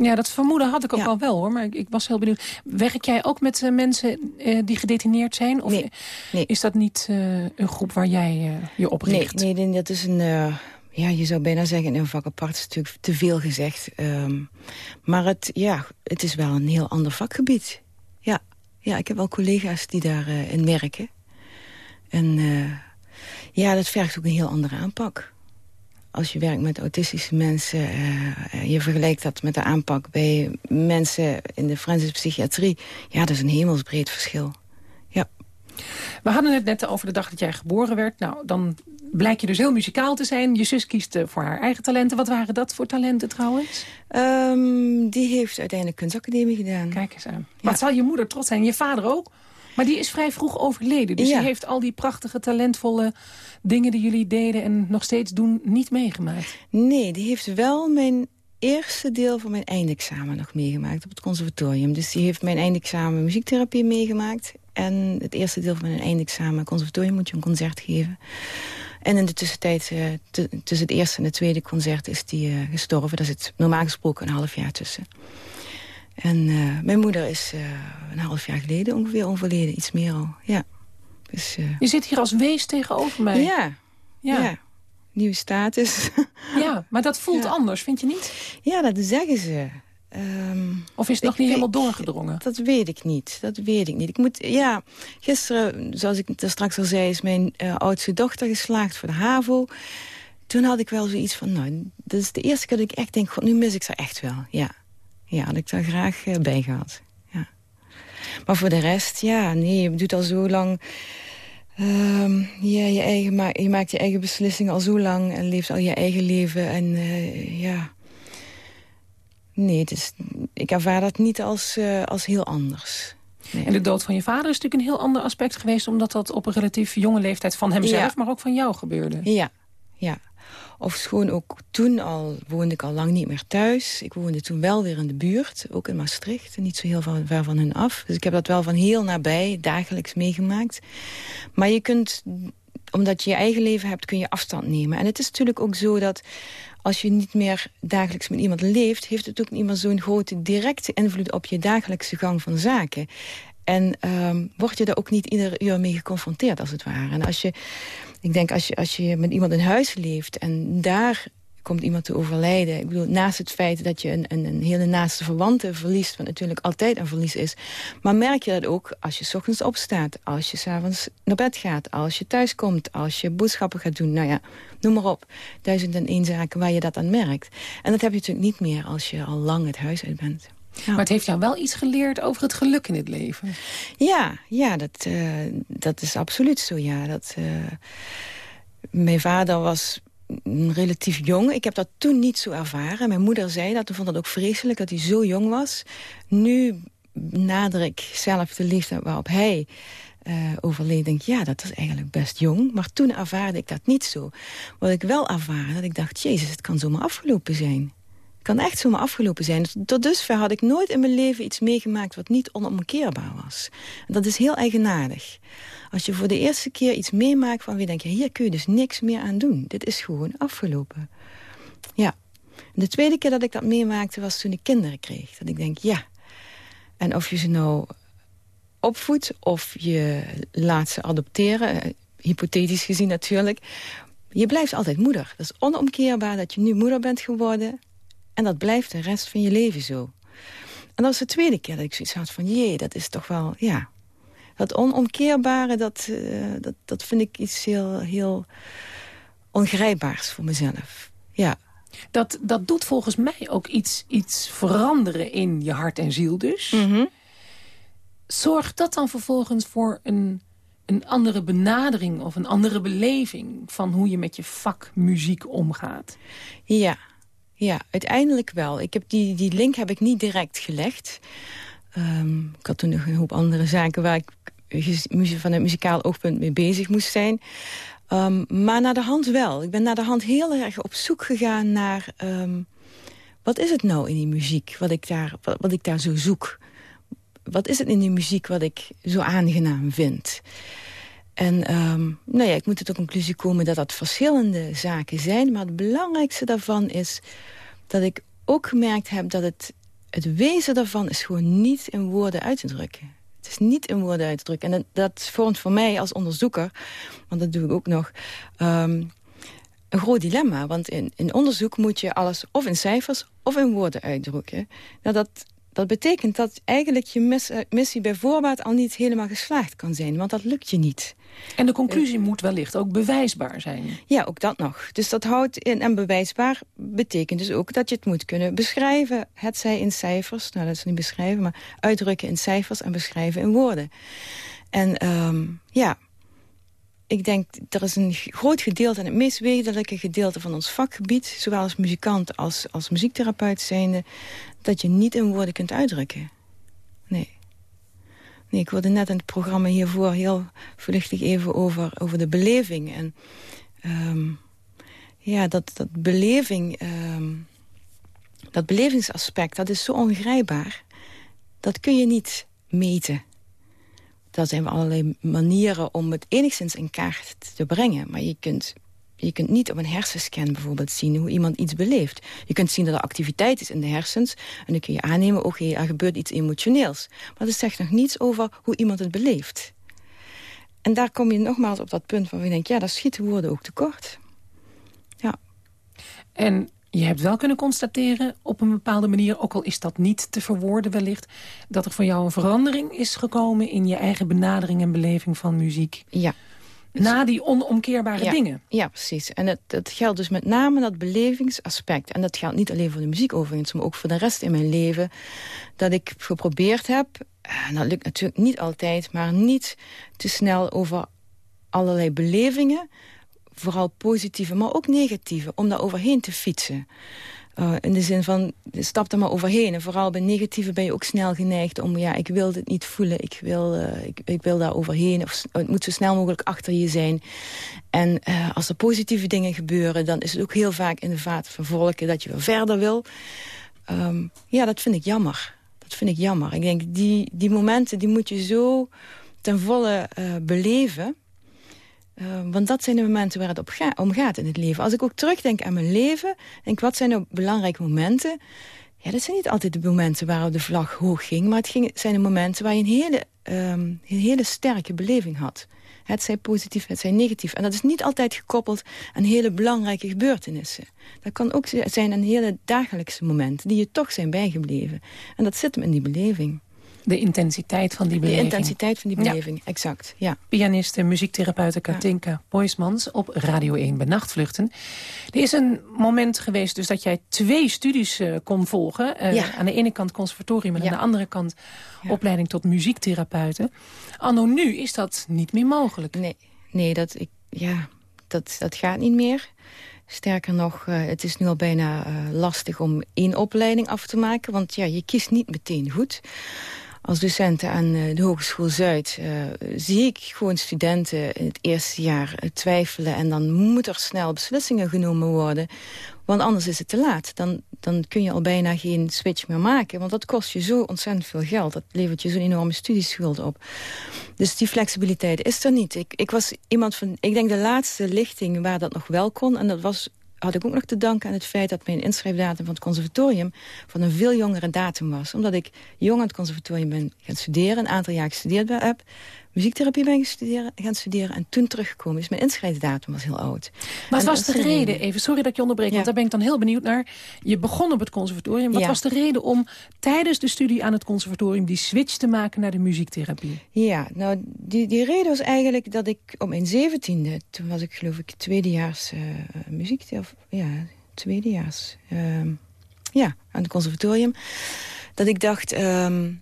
Ja, dat vermoeden had ik ook al wel hoor, maar ik, ik, was heel benieuwd. Werk jij ook met uh, mensen uh, die gedetineerd zijn? Of nee, nee. is dat niet uh, een groep waar jij je op richt? Nee, nee, dat is een... ja, je zou bijna zeggen, een vak apart is natuurlijk te veel gezegd. Um, maar het, ja, het is wel een heel ander vakgebied. Ja, ik heb wel collega's die daarin in werken. En ja, dat vergt ook een heel andere aanpak. Als je werkt met autistische mensen, uh, je vergelijkt dat met de aanpak bij mensen in de forensische psychiatrie. Ja, dat is een hemelsbreed verschil. Ja. We hadden het net over de dag dat jij geboren werd. Nou, dan blijk je dus heel muzikaal te zijn. Je zus kiest voor haar eigen talenten. Wat waren dat voor talenten trouwens? Um, die heeft uiteindelijk kunstacademie gedaan. Kijk eens aan. Ja. Wat zal je moeder trots zijn? Je vader ook? Maar die is vrij vroeg overleden. Dus Ja. die heeft al die prachtige, talentvolle dingen die jullie deden... en nog steeds doen, niet meegemaakt. Nee, die heeft wel mijn eerste deel van mijn eindexamen nog meegemaakt op het conservatorium. Dus die heeft mijn eindexamen muziektherapie meegemaakt. En het eerste deel van mijn eindexamen conservatorium moet je een concert geven. En in de tussentijd, uh, tussen het eerste en het tweede concert, is die uh, gestorven. Daar zit normaal gesproken een half jaar tussen. En uh, mijn moeder is een half jaar geleden ongeveer overleden, iets meer al. Ja. Dus, je zit hier als wees tegenover mij. Ja, ja. ja. Nieuwe status. ja, maar dat voelt ja. anders, vind je niet? Ja, dat zeggen ze. Um, of is het nog niet helemaal doorgedrongen? Dat weet ik niet. Dat weet ik niet. Ik moet, ja, gisteren, zoals ik straks al zei, is mijn oudste dochter geslaagd voor de HAVO. Toen had ik wel zoiets van, nou, dat is de eerste keer dat ik echt denk, god, nu mis ik ze echt wel. Ja, ja had ik daar graag uh, bij gehad. Ja. Maar voor de rest, ja, nee, je doet al zo lang... Um, ja, je, eigen ma je maakt je eigen beslissingen al zo lang en leeft al je eigen leven. En uh, ja, Nee, dus, ik ervaar dat niet als, uh, als heel anders. Nee. En de dood van je vader is natuurlijk een heel ander aspect geweest... omdat dat op een relatief jonge leeftijd van hemzelf, ja. maar ook van jou gebeurde. Ja, ja. Of schoon ook toen al woonde ik al lang niet meer thuis. Ik woonde toen wel weer in de buurt, ook in Maastricht. Niet zo heel ver van hen af. Dus ik heb dat wel van heel nabij, dagelijks meegemaakt. Maar je kunt, omdat je je eigen leven hebt, kun je afstand nemen. En het is natuurlijk ook zo dat als je niet meer dagelijks met iemand leeft... heeft het ook niet meer zo'n grote directe invloed op je dagelijkse gang van zaken. En um, word je daar ook niet ieder uur mee geconfronteerd, als het ware. En als je, ik denk, als je, als je met iemand in huis leeft... en daar komt iemand te overlijden. Ik bedoel, naast het feit dat je een, een, een hele naaste verwante verliest... wat natuurlijk altijd een verlies is... maar merk je dat ook als je s ochtends opstaat... als je s'avonds naar bed gaat, als je thuis komt... als je boodschappen gaat doen, nou ja, noem maar op. Duizend en één zaken waar je dat aan merkt. En dat heb je natuurlijk niet meer als je al lang het huis uit bent. Maar het heeft jou wel iets geleerd over het geluk in het leven. Ja, ja dat, uh, dat is absoluut zo, ja. Dat, uh, mijn vader was relatief jong. Ik heb dat toen niet zo ervaren. Mijn moeder zei dat, en vond dat ook vreselijk dat hij zo jong was. Nu nader ik zelf de leeftijd waarop hij uh, overleed, denk ja, dat was eigenlijk best jong. Maar toen ervaarde ik dat niet zo. Wat ik wel ervaarde, dat ik dacht, jezus, het kan zomaar afgelopen zijn kan echt zomaar afgelopen zijn. Tot dusver had ik nooit in mijn leven iets meegemaakt... wat niet onomkeerbaar was. En dat is heel eigenaardig. Als je voor de eerste keer iets meemaakt van wie denk je... hier kun je dus niks meer aan doen. Dit is gewoon afgelopen. Ja. de tweede keer dat ik dat meemaakte was toen ik kinderen kreeg. Dat ik denk, ja. En of je ze nou opvoedt of je laat ze adopteren... Eh, hypothetisch gezien natuurlijk... Je blijft altijd moeder. Dat is onomkeerbaar dat je nu moeder bent geworden. En dat blijft de rest van je leven zo. En dat was de tweede keer dat ik zoiets had van... jee, dat is toch wel, ja... Dat onomkeerbare, dat, uh, dat, dat vind ik iets heel, heel ongrijpbaars voor mezelf. Ja. Dat, dat doet volgens mij ook iets, iets veranderen in je hart en ziel dus. Mm Zorgt dat dan vervolgens voor een, een andere benadering... of een andere beleving van hoe je met je vak muziek omgaat? Ja, ja, uiteindelijk wel. Ik heb die, die link heb ik niet direct gelegd. Um, ik had toen nog een hoop andere zaken waar ik van een muzikaal oogpunt mee bezig moest zijn. Um, maar naar de hand wel. Ik ben naar de hand heel erg op zoek gegaan naar... Um, wat is het nou in die muziek wat ik daar, wat, wat, ik daar zo zoek? Wat is het in die muziek wat ik zo aangenaam vind? En um, nou ja, ik moet tot de conclusie komen dat dat verschillende zaken zijn. Maar het belangrijkste daarvan is dat ik ook gemerkt heb dat het, het wezen daarvan is gewoon niet in woorden uit te drukken. Het is niet in woorden uit te drukken. En dat, vormt voor mij als onderzoeker, want dat doe ik ook nog... Um, een groot dilemma, want in, in onderzoek moet je alles of in cijfers of in woorden uitdrukken. Nou, dat, dat betekent dat eigenlijk je eh, missie bij voorbaat al niet helemaal geslaagd kan zijn. Want dat lukt je niet. En de conclusie moet wellicht ook bewijsbaar zijn. Ja, ook dat nog. Dus dat houdt in. En bewijsbaar betekent dus ook dat je het moet kunnen beschrijven. Het zij in cijfers, nou dat is niet beschrijven, maar uitdrukken in cijfers en beschrijven in woorden. En um, ja, ik denk, er is een groot gedeelte... en het meest wezenlijke gedeelte van ons vakgebied... zowel als muzikant als, als muziektherapeut zijnde... dat je niet in woorden kunt uitdrukken. Nee. Nee, ik hoorde net in het programma hiervoor heel vluchtig even over, over de beleving. En um, ja, dat, dat beleving... Um, dat belevingsaspect, dat is zo ongrijpbaar. Dat kun je niet meten. Daar zijn we allerlei manieren om het enigszins in kaart te brengen. Maar je kunt, je kunt niet op een hersenscan bijvoorbeeld zien hoe iemand iets beleeft. Je kunt zien dat er activiteit is in de hersens. En dan kun je aannemen, oké, er gebeurt iets emotioneels. Maar dat zegt nog niets over hoe iemand het beleeft. En daar kom je nogmaals op dat punt waar je denkt... ja, daar schieten woorden ook tekort. Ja. En je hebt wel kunnen constateren op een bepaalde manier... ook al is dat niet te verwoorden wellicht... dat er voor jou een verandering is gekomen... in je eigen benadering en beleving van muziek. Ja. Na die onomkeerbare dingen. Ja, precies. En het, het geldt dus met name dat belevingsaspect. En dat geldt niet alleen voor de muziek overigens... maar ook voor de rest in mijn leven. Dat ik geprobeerd heb... en dat lukt natuurlijk niet altijd... maar niet te snel over allerlei belevingen vooral positieve, maar ook negatieve, om daar overheen te fietsen. Uh, in de zin van, stap er maar overheen. En vooral bij negatieve ben je ook snel geneigd om... ja, ik wil dit niet voelen, ik wil, uh, ik, ik, wil daar overheen. Of het moet zo snel mogelijk achter je zijn. En uh, als er positieve dingen gebeuren... dan is het ook heel vaak in de vaat van volken dat je weer verder wil. Um, ja, dat vind ik jammer. Dat vind ik jammer. Ik denk, die, die momenten die moet je zo ten volle beleven... Uh, want dat zijn de momenten waar het om gaat in het leven. Als ik ook terugdenk aan mijn leven, denk wat zijn nou belangrijke momenten? Ja, dat zijn niet altijd de momenten waarop de vlag hoog ging... maar het ging, zijn de momenten waar je een hele, um, een hele sterke beleving had. Het zij positief, het zij negatief. En dat is niet altijd gekoppeld aan hele belangrijke gebeurtenissen. Dat kan ook zijn aan hele dagelijkse momenten... die je toch zijn bijgebleven. En dat zit hem in die beleving. De intensiteit van die beleving. De intensiteit van die beleving, exact. Ja. Pianiste, muziektherapeute Katinka ja. Boismans op Radio 1 bij Nachtvluchten. Er is een moment geweest dus dat jij twee studies uh, kon volgen. Uh, ja. Aan de ene kant conservatorium en aan de andere kant opleiding tot muziektherapeute. Anno nu is dat niet meer mogelijk. Nee, nee dat, ik, ja, dat, dat gaat niet meer. Sterker nog, uh, het is nu al bijna lastig om één opleiding af te maken. Want ja, je kiest niet meteen goed als docent aan eh, de Hogeschool Zuid uh, zie ik gewoon studenten in het eerste jaar uh, twijfelen. En dan moet er snel beslissingen genomen worden. Want anders is het te laat. Dan, dan kun je al bijna geen switch meer maken. Want dat kost je zo ontzettend veel geld. Dat levert je zo'n enorme studieschuld op. Dus die flexibiliteit is er niet. Ik, ik was iemand van, ik denk de laatste lichting waar dat nog wel kon. En dat was had ik ook nog te danken aan het feit dat mijn inschrijfdatum van het conservatorium van een veel jongere datum was. Omdat ik jong aan het conservatorium ben gaan studeren, een aantal jaar gestudeerd heb muziektherapie ben studeren, gaan studeren en toen teruggekomen. Dus mijn inschrijfdatum was heel oud. Maar wat was de reden, even, sorry dat ik je onderbreek, want daar ben ik dan heel benieuwd naar. Je begon op het conservatorium. Wat was de reden om tijdens de studie aan het conservatorium die switch te maken naar de muziektherapie? Ja, nou, die, die reden was eigenlijk dat ik op mijn zeventiende, toen was ik geloof ik tweedejaars uh, muziek, of ja, tweedejaars, uh, ja, aan het conservatorium, dat ik dacht... Um,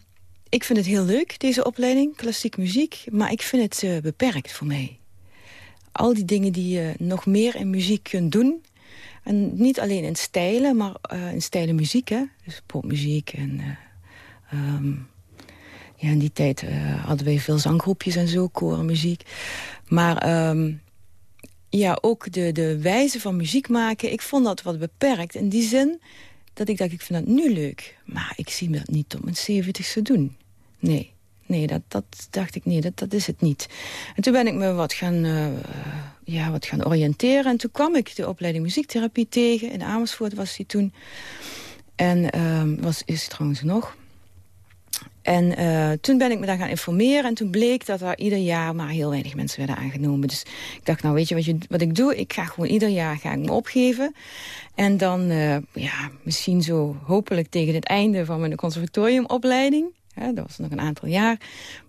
ik vind het heel leuk, deze opleiding, klassiek muziek. Maar ik vind het uh, beperkt voor mij. Al die dingen die je nog meer in muziek kunt doen. En niet alleen in stijlen, maar uh, in stijlen muziek. Hè? Dus popmuziek en... Uh, um, ja, in die tijd hadden wij veel zanggroepjes en zo, korenmuziek. Maar um, ja, ook de, de wijze van muziek maken, ik vond dat wat beperkt. In die zin dat ik dacht, ik vind dat nu leuk. Maar ik zie me dat niet op mijn zeventigste doen. Nee, nee, dat, dat dacht ik niet, dat, dat is het niet. En toen ben ik me wat gaan, uh, ja, wat gaan oriënteren. En toen kwam ik de opleiding muziektherapie tegen. In Amersfoort was die toen. En uh, was, is trouwens nog. En uh, toen ben ik me daar gaan informeren. En toen bleek dat er ieder jaar maar heel weinig mensen werden aangenomen. Dus ik dacht, nou weet je wat, je, wat ik doe? Ik ga gewoon ieder jaar ga ik me opgeven. En dan, uh, ja, misschien zo hopelijk tegen het einde van mijn conservatoriumopleiding... Dat was nog een aantal jaar,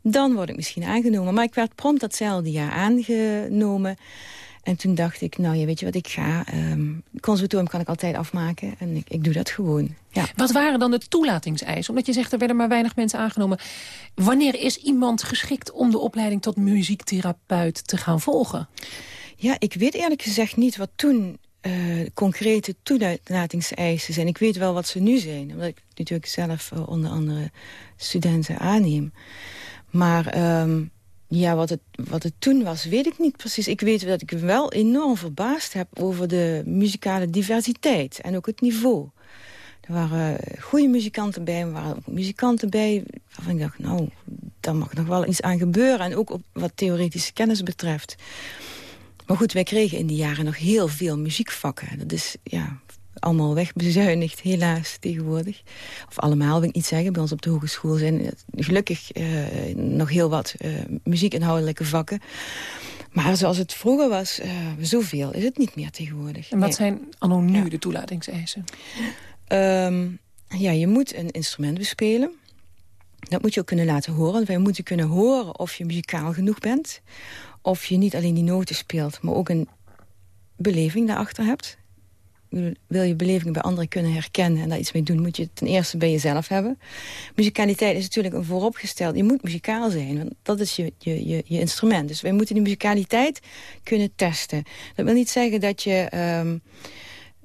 dan word ik misschien aangenomen. Maar ik werd prompt datzelfde jaar aangenomen... En toen dacht ik, nou ja, weet je wat, ik ga... Um, conservatorium kan ik altijd afmaken en ik, ik doe dat gewoon. Ja. Wat waren dan de toelatingseisen? Omdat je zegt, er werden maar weinig mensen aangenomen. Wanneer is iemand geschikt om de opleiding tot muziektherapeut te gaan volgen? Ja, ik weet eerlijk gezegd niet wat toen uh, concrete toelatingseisen zijn. Ik weet wel wat ze nu zijn, omdat ik natuurlijk zelf uh, onder andere studenten aanneem. Maar... Um, ja, wat het, wat het toen was, weet ik niet precies. Ik weet dat ik wel enorm verbaasd heb over de muzikale diversiteit. En ook het niveau. Er waren goede muzikanten bij, er waren ook muzikanten bij... waarvan ik dacht, nou, daar mag nog wel iets aan gebeuren. En ook op wat theoretische kennis betreft. Maar goed, wij kregen in die jaren nog heel veel muziekvakken. Dat is, ja, allemaal wegbezuinigd, helaas, tegenwoordig. Of allemaal, wil ik niet zeggen. Bij ons op de hogeschool zijn gelukkig uh, nog heel wat uh, muziekinhoudelijke vakken. Maar zoals het vroeger was, uh, zoveel is het niet meer tegenwoordig. En wat zijn anno nu ja. de toelatingseisen? Um, ja, je moet een instrument bespelen. Dat moet je ook kunnen laten horen. Wij moeten kunnen horen of je muzikaal genoeg bent. Of je niet alleen die noten speelt, maar ook een beleving daarachter hebt wil je beleving bij anderen kunnen herkennen en daar iets mee doen... moet je ten eerste bij jezelf hebben. Muzikaliteit is natuurlijk een vooropgesteld. Je moet muzikaal zijn, want dat is je, je, je, instrument. Dus wij moeten die muzikaliteit kunnen testen. Dat wil niet zeggen dat je... Um,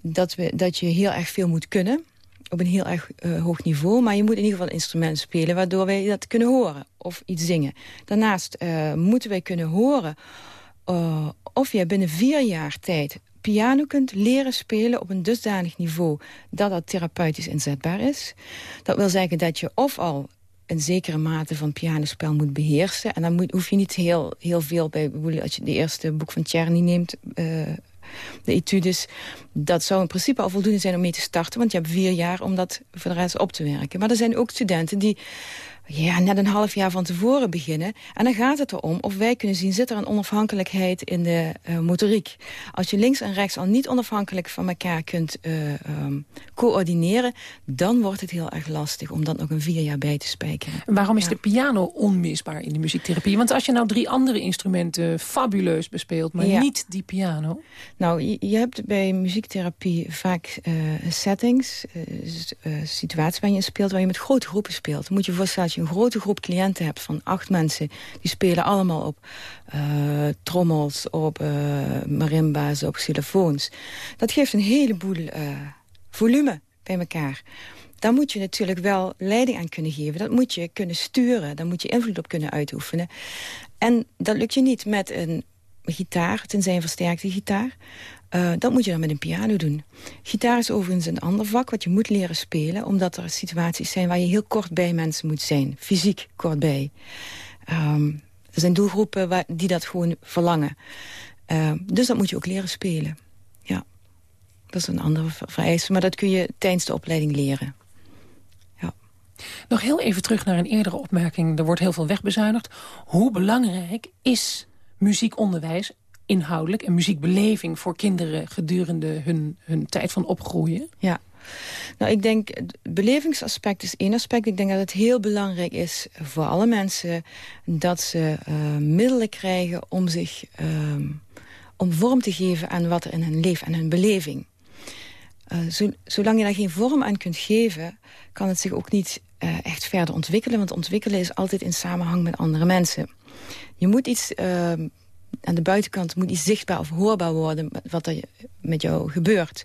dat, we, dat je heel erg veel moet kunnen op een heel erg uh, hoog niveau. Maar je moet in ieder geval een instrument spelen waardoor wij dat kunnen horen of iets zingen. Daarnaast uh, moeten wij kunnen horen uh, of je binnen vier jaar tijd piano kunt leren spelen op een dusdanig niveau dat dat therapeutisch inzetbaar is. Dat wil zeggen dat je of al een zekere mate van pianospel moet beheersen. En dan moet, hoef je niet heel, heel veel bij... Als je de eerste boek van Czerny neemt... Uh, de etudes, dat zou in principe al voldoende zijn om mee te starten. Want je hebt vier jaar om dat voor de rest op te werken. Maar er zijn ook studenten die ja, net een half jaar van tevoren beginnen. En dan gaat het erom of wij kunnen zien... zit er een onafhankelijkheid in de uh, motoriek. Als je links en rechts al niet onafhankelijk van elkaar kunt uh, um, coördineren... dan wordt het heel erg lastig om dat nog een vier jaar bij te spijkeren. Waarom is de piano onmisbaar in de muziektherapie? Want als je nou drie andere instrumenten fabuleus bespeelt... maar ja. niet die piano... Nou, je, je, hebt bij muziektherapie vaak uh, settings, situaties waar je speelt... waar je met grote groepen speelt. Dan moet je voorstellen je een grote groep cliënten hebt van acht mensen... die spelen allemaal op uh, trommels, op uh, marimba's, op xylofoons. Dat geeft een heleboel uh, volume bij elkaar. Daar moet je natuurlijk wel leiding aan kunnen geven. Dat moet je kunnen sturen. Daar moet je invloed op kunnen uitoefenen. En dat lukt je niet met een gitaar, tenzij een versterkte gitaar. Uh, dat moet je dan met een piano doen. Gitaar is overigens een ander vak wat je moet leren spelen... omdat er situaties zijn waar je heel kort bij mensen moet zijn. Fysiek kort bij. Um, er zijn doelgroepen waar, die dat gewoon verlangen. Uh, dus dat moet je ook leren spelen. Ja, dat is een andere vereiste. Maar dat kun je tijdens de opleiding leren. Ja. Nog heel even terug naar een eerdere opmerking. Er wordt heel veel wegbezuinigd. Hoe belangrijk is muziekonderwijs inhoudelijk en muziekbeleving voor kinderen gedurende hun, hun tijd van opgroeien? Ja. Nou, ik denk, het belevingsaspect is één aspect. Ik denk dat het heel belangrijk is voor alle mensen... dat ze uh, middelen krijgen om zich uh, om vorm te geven aan wat er in hun leven, aan hun beleving. Zo, zolang je daar geen vorm aan kunt geven... kan het zich ook niet uh, echt verder ontwikkelen. Want ontwikkelen is altijd in samenhang met andere mensen. Je moet iets aan de buitenkant moet iets zichtbaar of hoorbaar worden... wat er met jou gebeurt.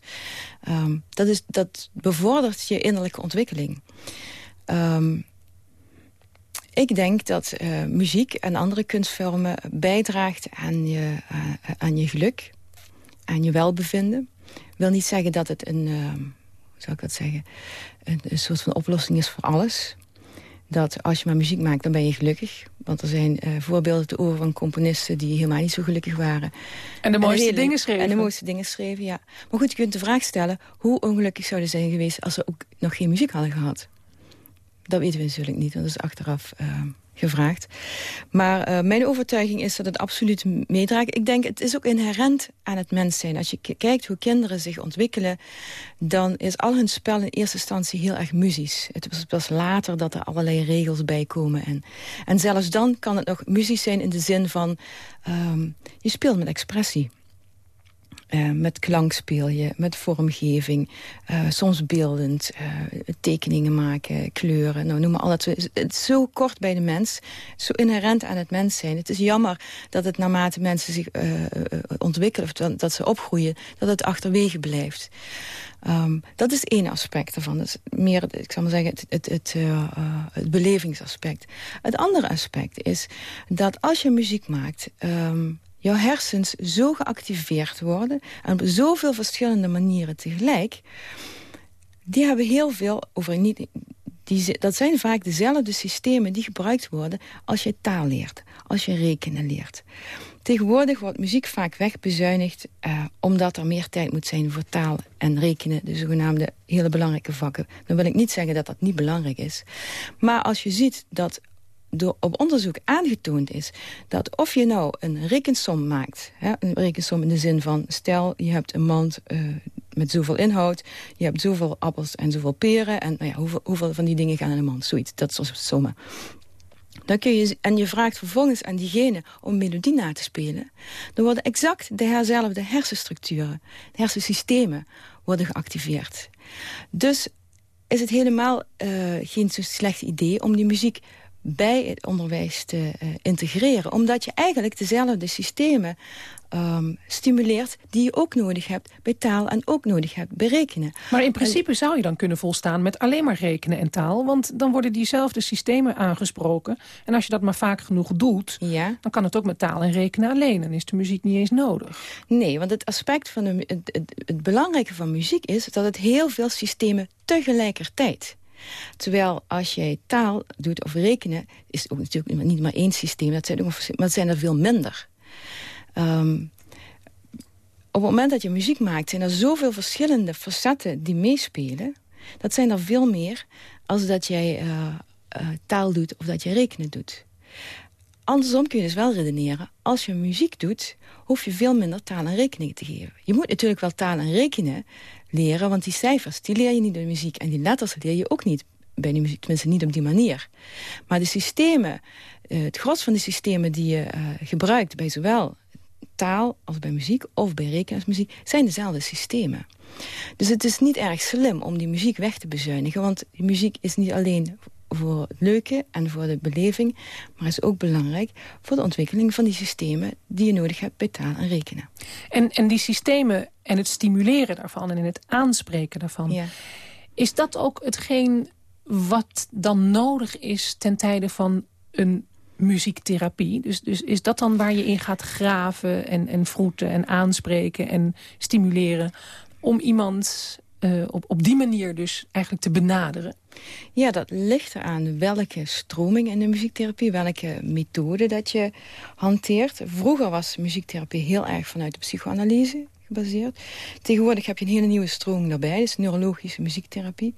Um, dat, is, dat bevordert je innerlijke ontwikkeling. Um, ik denk dat uh, muziek en andere kunstvormen bijdraagt aan je, uh, aan je geluk, aan je welbevinden. Wil niet zeggen dat het een, uh, hoe zou ik dat zeggen, een soort van oplossing is voor alles dat als je maar muziek maakt, dan ben je gelukkig. Want er zijn uh, voorbeelden te oren van componisten die helemaal niet zo gelukkig waren. En de mooiste en dingen schreven. En de mooiste dingen schreven, ja. Maar goed, je kunt de vraag stellen... hoe ongelukkig zouden zijn geweest als ze ook nog geen muziek hadden gehad. Dat weten we natuurlijk niet, want dat is achteraf uh, gevraagd. Maar uh, mijn overtuiging is dat het absoluut meedraagt. Ik denk, het is ook inherent aan het mens zijn. Als je kijkt hoe kinderen zich ontwikkelen... dan is al hun spel in eerste instantie heel erg muzisch. Het is pas later dat er allerlei regels bij komen. En, en zelfs dan kan het nog muzisch zijn in de zin van... Um, je speelt met expressie. Uh, met klank speel je, met vormgeving, uh, soms beeldend, uh, tekeningen maken, kleuren, nou, noem maar al dat. Het is zo kort bij de mens, zo inherent aan het mens zijn. Het is jammer dat het naarmate mensen zich ontwikkelen, of dat ze opgroeien, dat het achterwege blijft. Um, dat is één aspect ervan. Dat is meer, ik zal maar zeggen, het, het, het, het belevingsaspect. Het andere aspect is dat als je muziek maakt... Um, jouw hersens zo geactiveerd worden... en op zoveel verschillende manieren tegelijk... die hebben heel veel over... Niet, die, dat zijn vaak dezelfde systemen die gebruikt worden... als je taal leert, als je rekenen leert. Tegenwoordig wordt muziek vaak wegbezuinigd... Uh, omdat er meer tijd moet zijn voor taal en rekenen... de zogenaamde hele belangrijke vakken. Dan wil ik niet zeggen dat dat niet belangrijk is. Maar als je ziet dat op onderzoek aangetoond is... dat of je nou een rekensom maakt... Hè, een rekensom in de zin van... stel, je hebt een mand uh, met zoveel inhoud... je hebt zoveel appels en zoveel peren... en nou ja, hoeveel, hoeveel van die dingen gaan in een mand? Zoiets, dat soort sommen. Dan kun je, en je vraagt vervolgens aan diegene om melodie na te spelen... dan worden exact dezelfde hersenstructuren, de hersensystemen... worden geactiveerd. Dus is het helemaal uh, geen zo slecht idee om die muziek bij het onderwijs te uh, integreren. Omdat je eigenlijk dezelfde systemen um, stimuleert die je ook nodig hebt bij taal en ook nodig hebt bij rekenen. Maar in principe zou je dan kunnen volstaan met alleen maar rekenen en taal. Want dan worden diezelfde systemen aangesproken. En als je dat maar vaak genoeg doet, ja. dan kan het ook met taal en rekenen alleen. Dan is de muziek niet eens nodig. Nee, want het aspect van de, het, het, het belangrijke van muziek is dat het heel veel systemen tegelijkertijd Terwijl als jij taal doet of rekenen... is ook natuurlijk niet maar één systeem, dat zijn, maar het zijn er veel minder. Um, op het moment dat je muziek maakt... zijn er zoveel verschillende facetten die meespelen. Dat zijn er veel meer als dat jij uh, uh, taal doet of dat je rekenen doet. Andersom kun je dus wel redeneren. Als je muziek doet, hoef je veel minder taal en rekeningen te geven. Je moet natuurlijk wel taal en rekenen leren... want die cijfers die leer je niet door muziek. En die letters leer je ook niet bij de muziek. Tenminste niet op die manier. Maar de systemen, uh, het gros van de systemen die je gebruikt... bij zowel taal als bij muziek of bij rekenaarsmuziek zijn dezelfde systemen. Dus het is niet erg slim om die muziek weg te bezuinigen. Want die muziek is niet alleen voor het leuke en voor de beleving... maar is ook belangrijk voor de ontwikkeling van die systemen... die je nodig hebt bij taal en rekenen. En, en die systemen en het stimuleren daarvan en het aanspreken daarvan... Ja. is dat ook hetgeen wat dan nodig is ten tijde van een muziektherapie. Dus, dus is dat dan waar je in gaat graven en, en vroeten en aanspreken en stimuleren... om iemand uh, op, op die manier dus eigenlijk te benaderen? Ja, dat ligt eraan welke stroming in de muziektherapie... welke methode dat je hanteert. Vroeger was muziektherapie heel erg vanuit de psychoanalyse gebaseerd. Tegenwoordig heb je een hele nieuwe stroming daarbij. Is neurologische muziektherapie.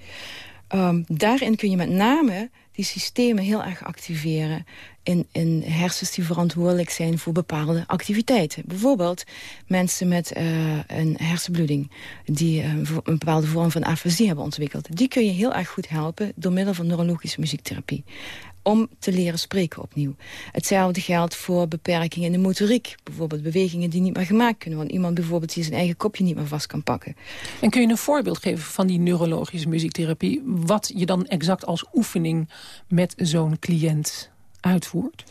Um, daarin kun je met name die systemen heel erg activeren in, in hersens die verantwoordelijk zijn voor bepaalde activiteiten. Bijvoorbeeld mensen met uh, een hersenbloeding die uh, een bepaalde vorm van afasie hebben ontwikkeld. Die kun je heel erg goed helpen door middel van neurologische muziektherapie om te leren spreken opnieuw. Hetzelfde geldt voor beperkingen in de motoriek. Bijvoorbeeld bewegingen die niet meer gemaakt kunnen. Want iemand bijvoorbeeld die zijn eigen kopje niet meer vast kan pakken. En kun je een voorbeeld geven van die neurologische muziektherapie? Wat je dan exact als oefening met zo'n cliënt uitvoert?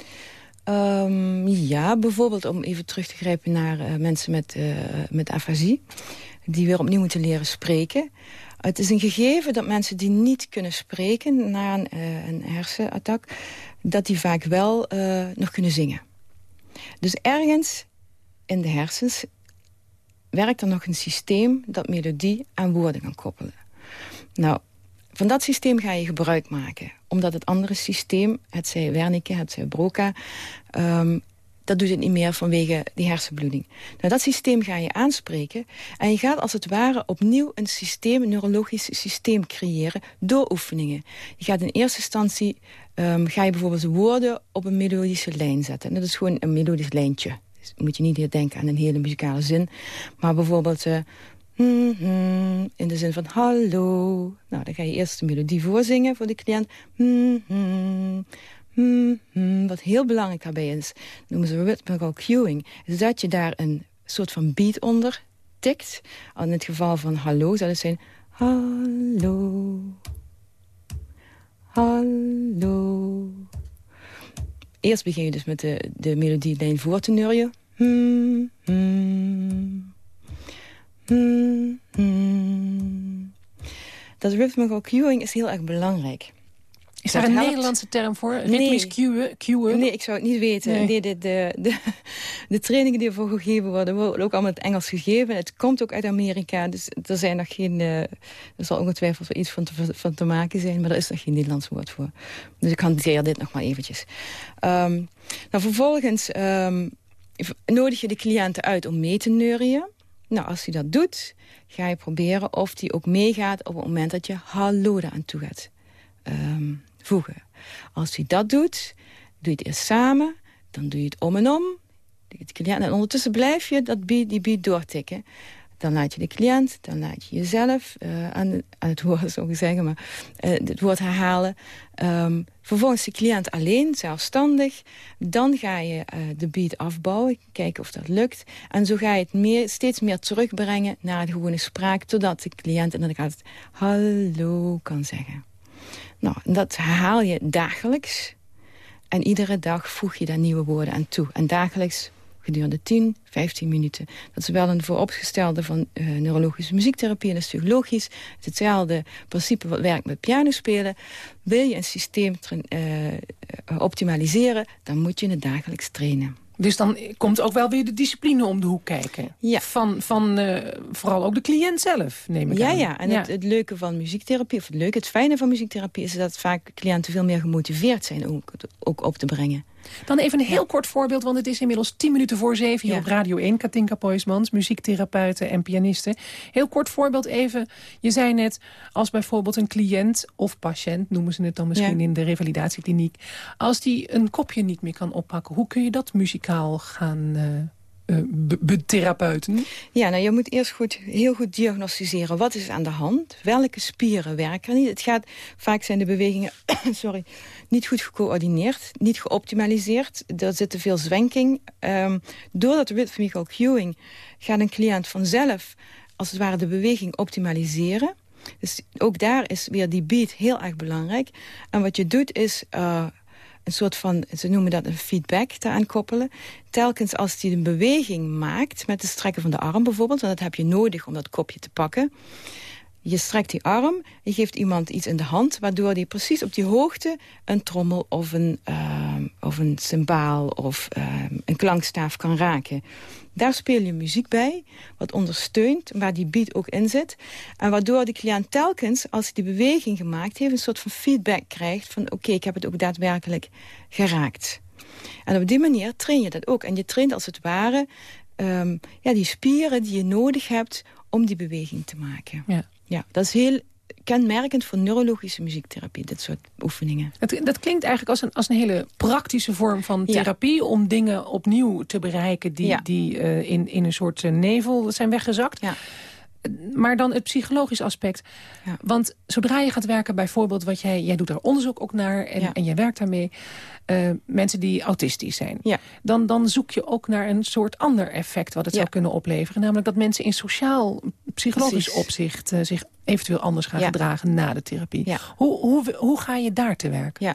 Um, ja, bijvoorbeeld om even terug te grijpen naar uh, mensen met, uh, met afasie. Die weer opnieuw moeten leren spreken. Het is een gegeven dat mensen die niet kunnen spreken na een, uh, een hersenattack... dat die vaak wel uh, nog kunnen zingen. Dus ergens in de hersens werkt er nog een systeem... dat melodie aan woorden kan koppelen. Nou, van dat systeem ga je gebruik maken. Omdat het andere systeem, het zij Wernicke, het zij Broca... Um, dat doet het niet meer vanwege die hersenbloeding. Nou, dat systeem ga je aanspreken. En je gaat als het ware opnieuw een systeem, een neurologisch systeem creëren door oefeningen. Je gaat in eerste instantie, um, ga je bijvoorbeeld woorden op een melodische lijn zetten. En dat is gewoon een melodisch lijntje. Dus moet je niet denken aan een hele muzikale zin. Maar bijvoorbeeld... Uh, Mm -hmm, in de zin van hallo. Nou, dan ga je eerst de melodie voorzingen voor de cliënt. Mm -hmm, Hmm, hmm, wat heel belangrijk daarbij is, noemen ze rhythmical cueing... is dat je daar een soort van beat onder tikt. In het geval van hallo zou het zijn... Hallo. Hallo. Eerst begin je dus met de, de melodielijn voor te neurien. Hmm. Dat rhythmical cueing is heel erg belangrijk. Is daar een Nederlandse term voor? Ritmisch cueën? cueën? Nee, ik zou het niet weten. Nee. Nee, de, de, de, de, trainingen die ervoor gegeven worden, worden ook allemaal in het Engels gegeven. Het komt ook uit Amerika, dus er zijn nog geen... Uh, er zal ongetwijfeld wel iets van te, van te maken zijn, maar er is nog geen Nederlands woord voor. Dus ik hanteer dit nog maar eventjes. Um, nou, vervolgens um, nodig je de cliënten uit om mee te neurien. Nou, als hij dat doet, ga je proberen of hij ook meegaat op het moment dat je hallo eraan toe gaat. Um, voegen. Als hij dat doet, doe je het eerst samen, dan doe je het om en om. En ondertussen blijf je dat beat, die beat doortikken. Dan laat je de cliënt, dan laat je jezelf uh, aan, aan, het woord, zo zeggen, maar uh, het woord herhalen. Um, vervolgens de cliënt alleen, zelfstandig. Dan ga je uh, de beat afbouwen, kijken of dat lukt. En zo ga je het meer, steeds meer terugbrengen naar de gewone spraak... totdat de cliënt inderdaad hallo kan zeggen. Nou, dat herhaal je dagelijks. En iedere dag voeg je daar nieuwe woorden aan toe. En dagelijks gedurende 10, 15 minuten. Dat is wel een vooropgestelde van uh, neurologische muziektherapie. En dat is natuurlijk logisch. Het hetzelfde principe wat werkt met pianospelen. Wil je een systeem uh, optimaliseren, dan moet je het dagelijks trainen. Dus dan komt ook wel weer de discipline om de hoek kijken. Ja. Van, van uh, vooral ook de cliënt zelf, neem ik ja, aan. Ja, en Het, het, leuke van muziektherapie, of het leuke, het fijne van muziektherapie... is dat vaak cliënten veel meer gemotiveerd zijn om ook op te brengen. Dan even een heel kort voorbeeld, want het is inmiddels tien minuten voor zeven... hier op Radio 1, Katinka Poismans, muziektherapeuten en pianisten. Heel kort voorbeeld even, je zei net... als bijvoorbeeld een cliënt of patiënt, noemen ze het dan misschien in de revalidatiekliniek... als die een kopje niet meer kan oppakken, hoe kun je dat muzikaal gaan... Uh, therapeuten? Ja, nou, je moet eerst goed, heel goed diagnosticeren. Wat is aan de hand? Welke spieren werken niet? Het gaat, vaak zijn de bewegingen sorry, niet goed gecoördineerd, niet geoptimaliseerd. Er zit te veel zwenking. Um, door dat rhythmical cueing gaat een cliënt vanzelf als het ware de beweging optimaliseren. Dus ook daar is weer die beat heel erg belangrijk. En wat je doet is uh, een soort van, ze noemen dat een feedback te koppelen. Telkens als hij een beweging maakt met het strekken van de arm bijvoorbeeld... want dat heb je nodig om dat kopje te pakken... Je strekt die arm, je geeft iemand iets in de hand... waardoor die precies op die hoogte een trommel of een, uh, of een cymbaal of uh, een klankstaaf kan raken. Daar speel je muziek bij, wat ondersteunt, waar die beat ook in zit. En waardoor de cliënt telkens, als hij die beweging gemaakt heeft... een soort van feedback krijgt van oké, ik heb het ook daadwerkelijk geraakt. En op die manier train je dat ook. En je traint als het ware um, ja, die spieren die je nodig hebt om die beweging te maken. Ja. Ja, dat is heel kenmerkend voor neurologische muziektherapie, dit soort oefeningen. Het, dat klinkt eigenlijk als een, als een hele praktische vorm van therapie... om dingen opnieuw te bereiken die, Ja. die uh, in, in een soort uh, nevel zijn weggezakt. Ja. Maar dan het psychologisch aspect. Ja. Want zodra je gaat werken, bijvoorbeeld wat jij... jij doet daar onderzoek ook naar en, Ja. en jij werkt daarmee... Uh, mensen die autistisch zijn. Ja. Dan, dan zoek je ook naar een soort ander effect... wat het zou kunnen opleveren. Namelijk dat mensen in sociaal, psychologisch Precies. opzicht... Uh, zich eventueel anders gaan gedragen na de therapie. Hoe, hoe, hoe ga je daar te werk? Ja,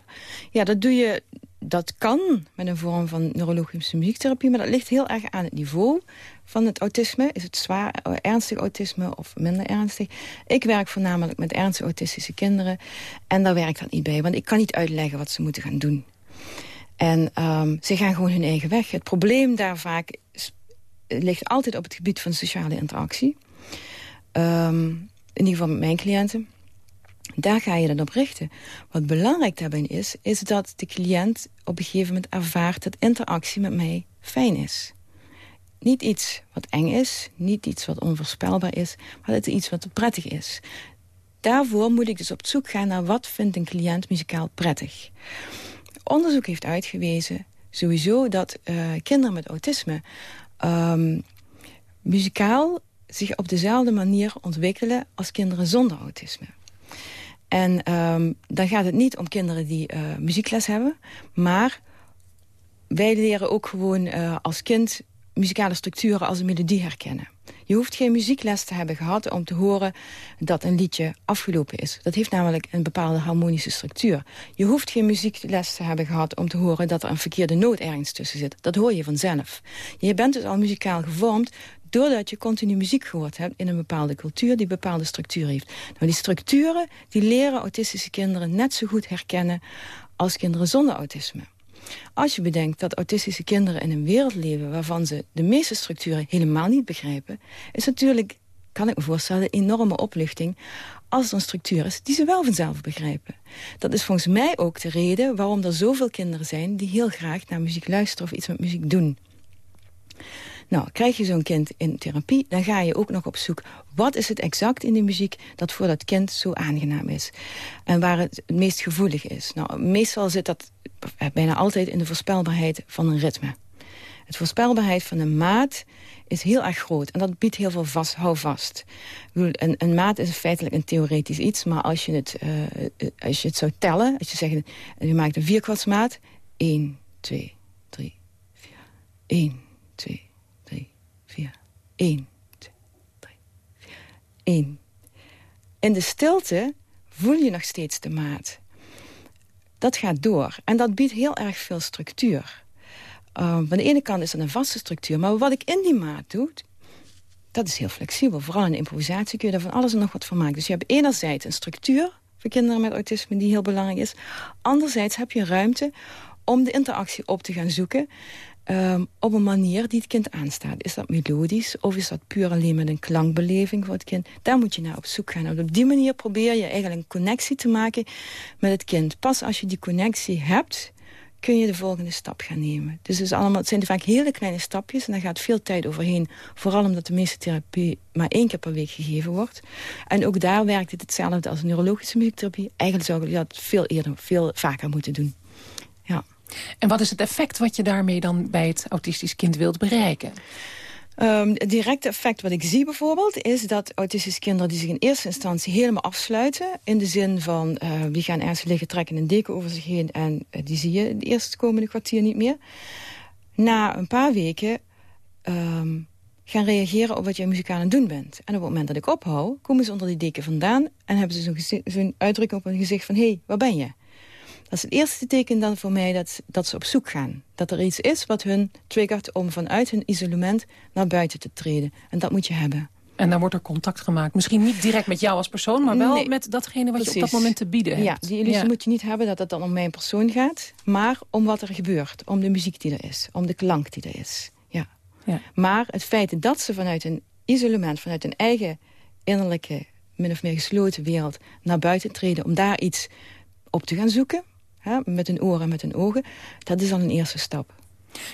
ja dat doe je. Dat kan met een vorm van neurologische muziektherapie, maar dat ligt heel erg aan het niveau van het autisme. Is het zwaar, eh, ernstig autisme of minder ernstig? Ik werk voornamelijk met ernstig autistische kinderen en daar werkt dat niet bij, want ik kan niet uitleggen wat ze moeten gaan doen. En um, ze gaan gewoon hun eigen weg. Het probleem daar vaak ligt altijd op het gebied van sociale interactie. Um, in ieder geval met mijn cliënten. Daar ga je dan op richten. Wat belangrijk daarbij is, is dat de cliënt op een gegeven moment ervaart dat interactie met mij fijn is. Niet iets wat eng is, niet iets wat onvoorspelbaar is, maar het iets wat prettig is. Daarvoor moet ik dus op zoek gaan naar wat vindt een cliënt muzikaal prettig. Onderzoek heeft uitgewezen sowieso dat uh, kinderen met autisme um, muzikaal zich op dezelfde manier ontwikkelen als kinderen zonder autisme. En um, dan gaat het niet om kinderen die uh, muziekles hebben, maar wij leren ook gewoon uh, als kind muzikale structuren als een melodie herkennen. Je hoeft geen muziekles te hebben gehad om te horen dat een liedje afgelopen is. Dat heeft namelijk een bepaalde harmonische structuur. Je hoeft geen muziekles te hebben gehad om te horen dat er een verkeerde noot ergens tussen zit. Dat hoor je vanzelf. Je bent dus al muzikaal gevormd doordat je continu muziek gehoord hebt in een bepaalde cultuur die bepaalde structuur heeft. Nou, die structuren die leren autistische kinderen net zo goed herkennen als kinderen zonder autisme. Als je bedenkt dat autistische kinderen in een wereld leven... waarvan ze de meeste structuren helemaal niet begrijpen... is natuurlijk, kan ik me voorstellen, een enorme opluchting... als er een structuur is die ze wel vanzelf begrijpen. Dat is volgens mij ook de reden waarom er zoveel kinderen zijn... die heel graag naar muziek luisteren of iets met muziek doen. Nou, krijg je zo'n kind in therapie, dan ga je ook nog op zoek... wat is het exact in de muziek dat voor dat kind zo aangenaam is? En waar het het meest gevoelig is? Nou, meestal zit dat bijna altijd in de voorspelbaarheid van een ritme. Het voorspelbaarheid van een maat is heel erg groot. En dat biedt heel veel vast, houvast. Een, een maat is feitelijk een theoretisch iets. Maar als je het, uh, als je het zou tellen, als je zegt... je maakt een vierkwartsmaat. 1, 2, 3, 4. 1, 2, 3, 4. 1, 2, 3, 4. 1. In de stilte voel je nog steeds de maat dat gaat door. En dat biedt heel erg veel structuur. Uh, van de ene kant is het een vaste structuur. Maar wat ik in die maat doe, dat is heel flexibel. Vooral in improvisatie kun je daar van alles en nog wat van maken. Dus je hebt enerzijds een structuur voor kinderen met autisme die heel belangrijk is. Anderzijds heb je ruimte om de interactie op te gaan zoeken... Um, op een manier die het kind aanstaat. Is dat melodisch of is dat puur alleen met een klankbeleving voor het kind? Daar moet je naar op zoek gaan. op die manier probeer je eigenlijk een connectie te maken met het kind. Pas als je die connectie hebt, kun je de volgende stap gaan nemen. Dus het, is allemaal, het zijn vaak hele kleine stapjes en daar gaat veel tijd overheen. Vooral omdat de meeste therapie maar één keer per week gegeven wordt. En ook daar werkt het hetzelfde als neurologische muziektherapie. Eigenlijk zou je dat veel eerder, veel vaker moeten doen. En wat is het effect wat je daarmee dan bij het autistisch kind wilt bereiken? Um, het directe effect wat ik zie bijvoorbeeld... is dat autistische kinderen die zich in eerste instantie helemaal afsluiten... in de zin van, uh, die gaan ergens liggen, trekken een deken over zich heen... en uh, die zie je de eerste komende kwartier niet meer. Na een paar weken um, gaan reageren op wat jij muzikaal aan het doen bent. En op het moment dat ik ophoud, komen ze onder die deken vandaan... en hebben ze zo'n zo uitdrukking op hun gezicht van... hé, hey, waar ben je? Dat is het eerste teken dan voor mij dat, dat ze op zoek gaan. Dat er iets is wat hun triggert om vanuit hun isolement naar buiten te treden. En dat moet je hebben. En dan wordt er contact gemaakt. Misschien niet direct met jou als persoon, maar wel met datgene wat je op dat moment te bieden hebt. Ja, die illusie moet je niet hebben dat het dan om mijn persoon gaat. Maar om wat er gebeurt. Om de muziek die er is. Om de klank die er is. Ja. ja. Maar het feit dat ze vanuit een isolement, vanuit een eigen innerlijke, min of meer gesloten wereld, naar buiten treden. Om daar iets op te gaan zoeken hè, met hun oren en met hun ogen. Dat is dan een eerste stap.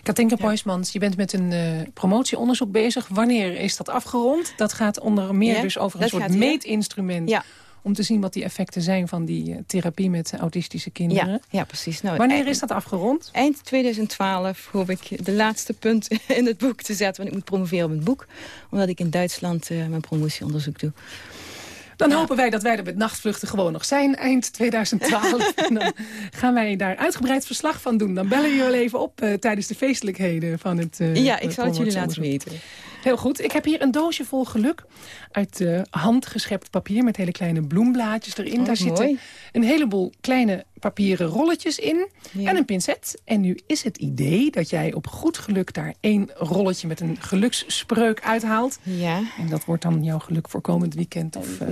Katinka Poismans, je bent met een uh, promotieonderzoek bezig. Wanneer is dat afgerond? Dat gaat onder meer dus over een soort meetinstrument... Ja. om te zien wat die effecten zijn van die uh, therapie met autistische kinderen. Ja, ja precies. Nou, Wanneer is dat afgerond? Eind 2012 hoop ik de laatste punt in het boek te zetten. Want ik moet promoveren op het boek. Omdat ik in Duitsland uh, mijn promotieonderzoek doe. Dan hopen wij dat wij er met nachtvluchten gewoon nog zijn eind 2012. en dan gaan wij daar uitgebreid verslag van doen. Dan bellen jullie even op uh, tijdens de feestelijkheden van het uh, Ja, ik zal het jullie laten weten. Heel goed. Ik heb hier een doosje vol geluk uit uh, handgeschept papier met hele kleine bloemblaadjes erin. Oh, Daar mooi. zitten een heleboel kleine papieren rolletjes in ja. en een pincet. En nu is het idee dat jij op goed geluk daar één rolletje met een geluksspreuk uithaalt. Ja. En dat wordt dan jouw geluk voor komend weekend. Of, uh,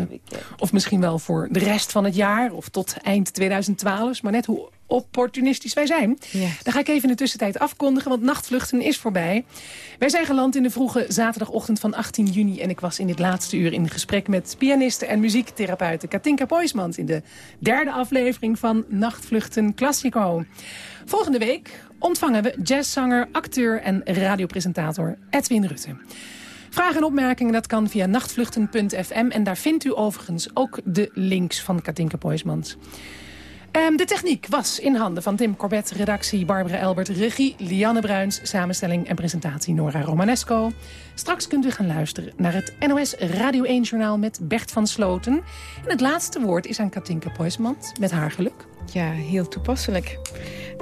of misschien wel voor de rest van het jaar of tot eind 2012. Maar net hoe opportunistisch wij zijn. Ja. Dan ga ik even in de tussentijd afkondigen, want nachtvluchten is voorbij. Wij zijn geland in de vroege zaterdagochtend van 18 juni... en ik was in dit laatste uur in gesprek met pianiste en muziektherapeute Katinka Poismans... in de derde aflevering van Nachtvluchten Classico. Volgende week ontvangen we jazzzanger, acteur en radiopresentator Edwin Rutte. Vragen en opmerkingen, dat kan via nachtvluchten.fm. En daar vindt u overigens ook de links van Katinka Poismans. Um, de techniek was in handen van Tim Corbett, redactie Barbara Elbert, regie Lianne Bruins, samenstelling en presentatie Nora Romanesco. Straks kunt u gaan luisteren naar het NOS Radio 1-journaal met Bert van Sloten. En het laatste woord is aan Katinka Poismans met haar geluk. Ja, heel toepasselijk.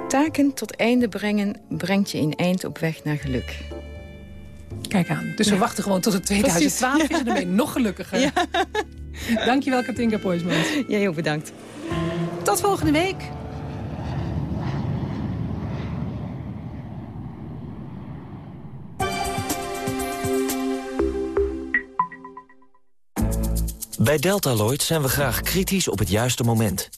Taken tot einde brengen brengt je in eind op weg naar geluk. Kijk aan. Dus ja. we wachten gewoon tot het 2012 Precies, ja. en dan ben je nog gelukkiger. Ja. Dankjewel Katinka Poismans. Jij ook bedankt. Tot volgende week. Bij Deltaloid zijn we graag kritisch op het juiste moment.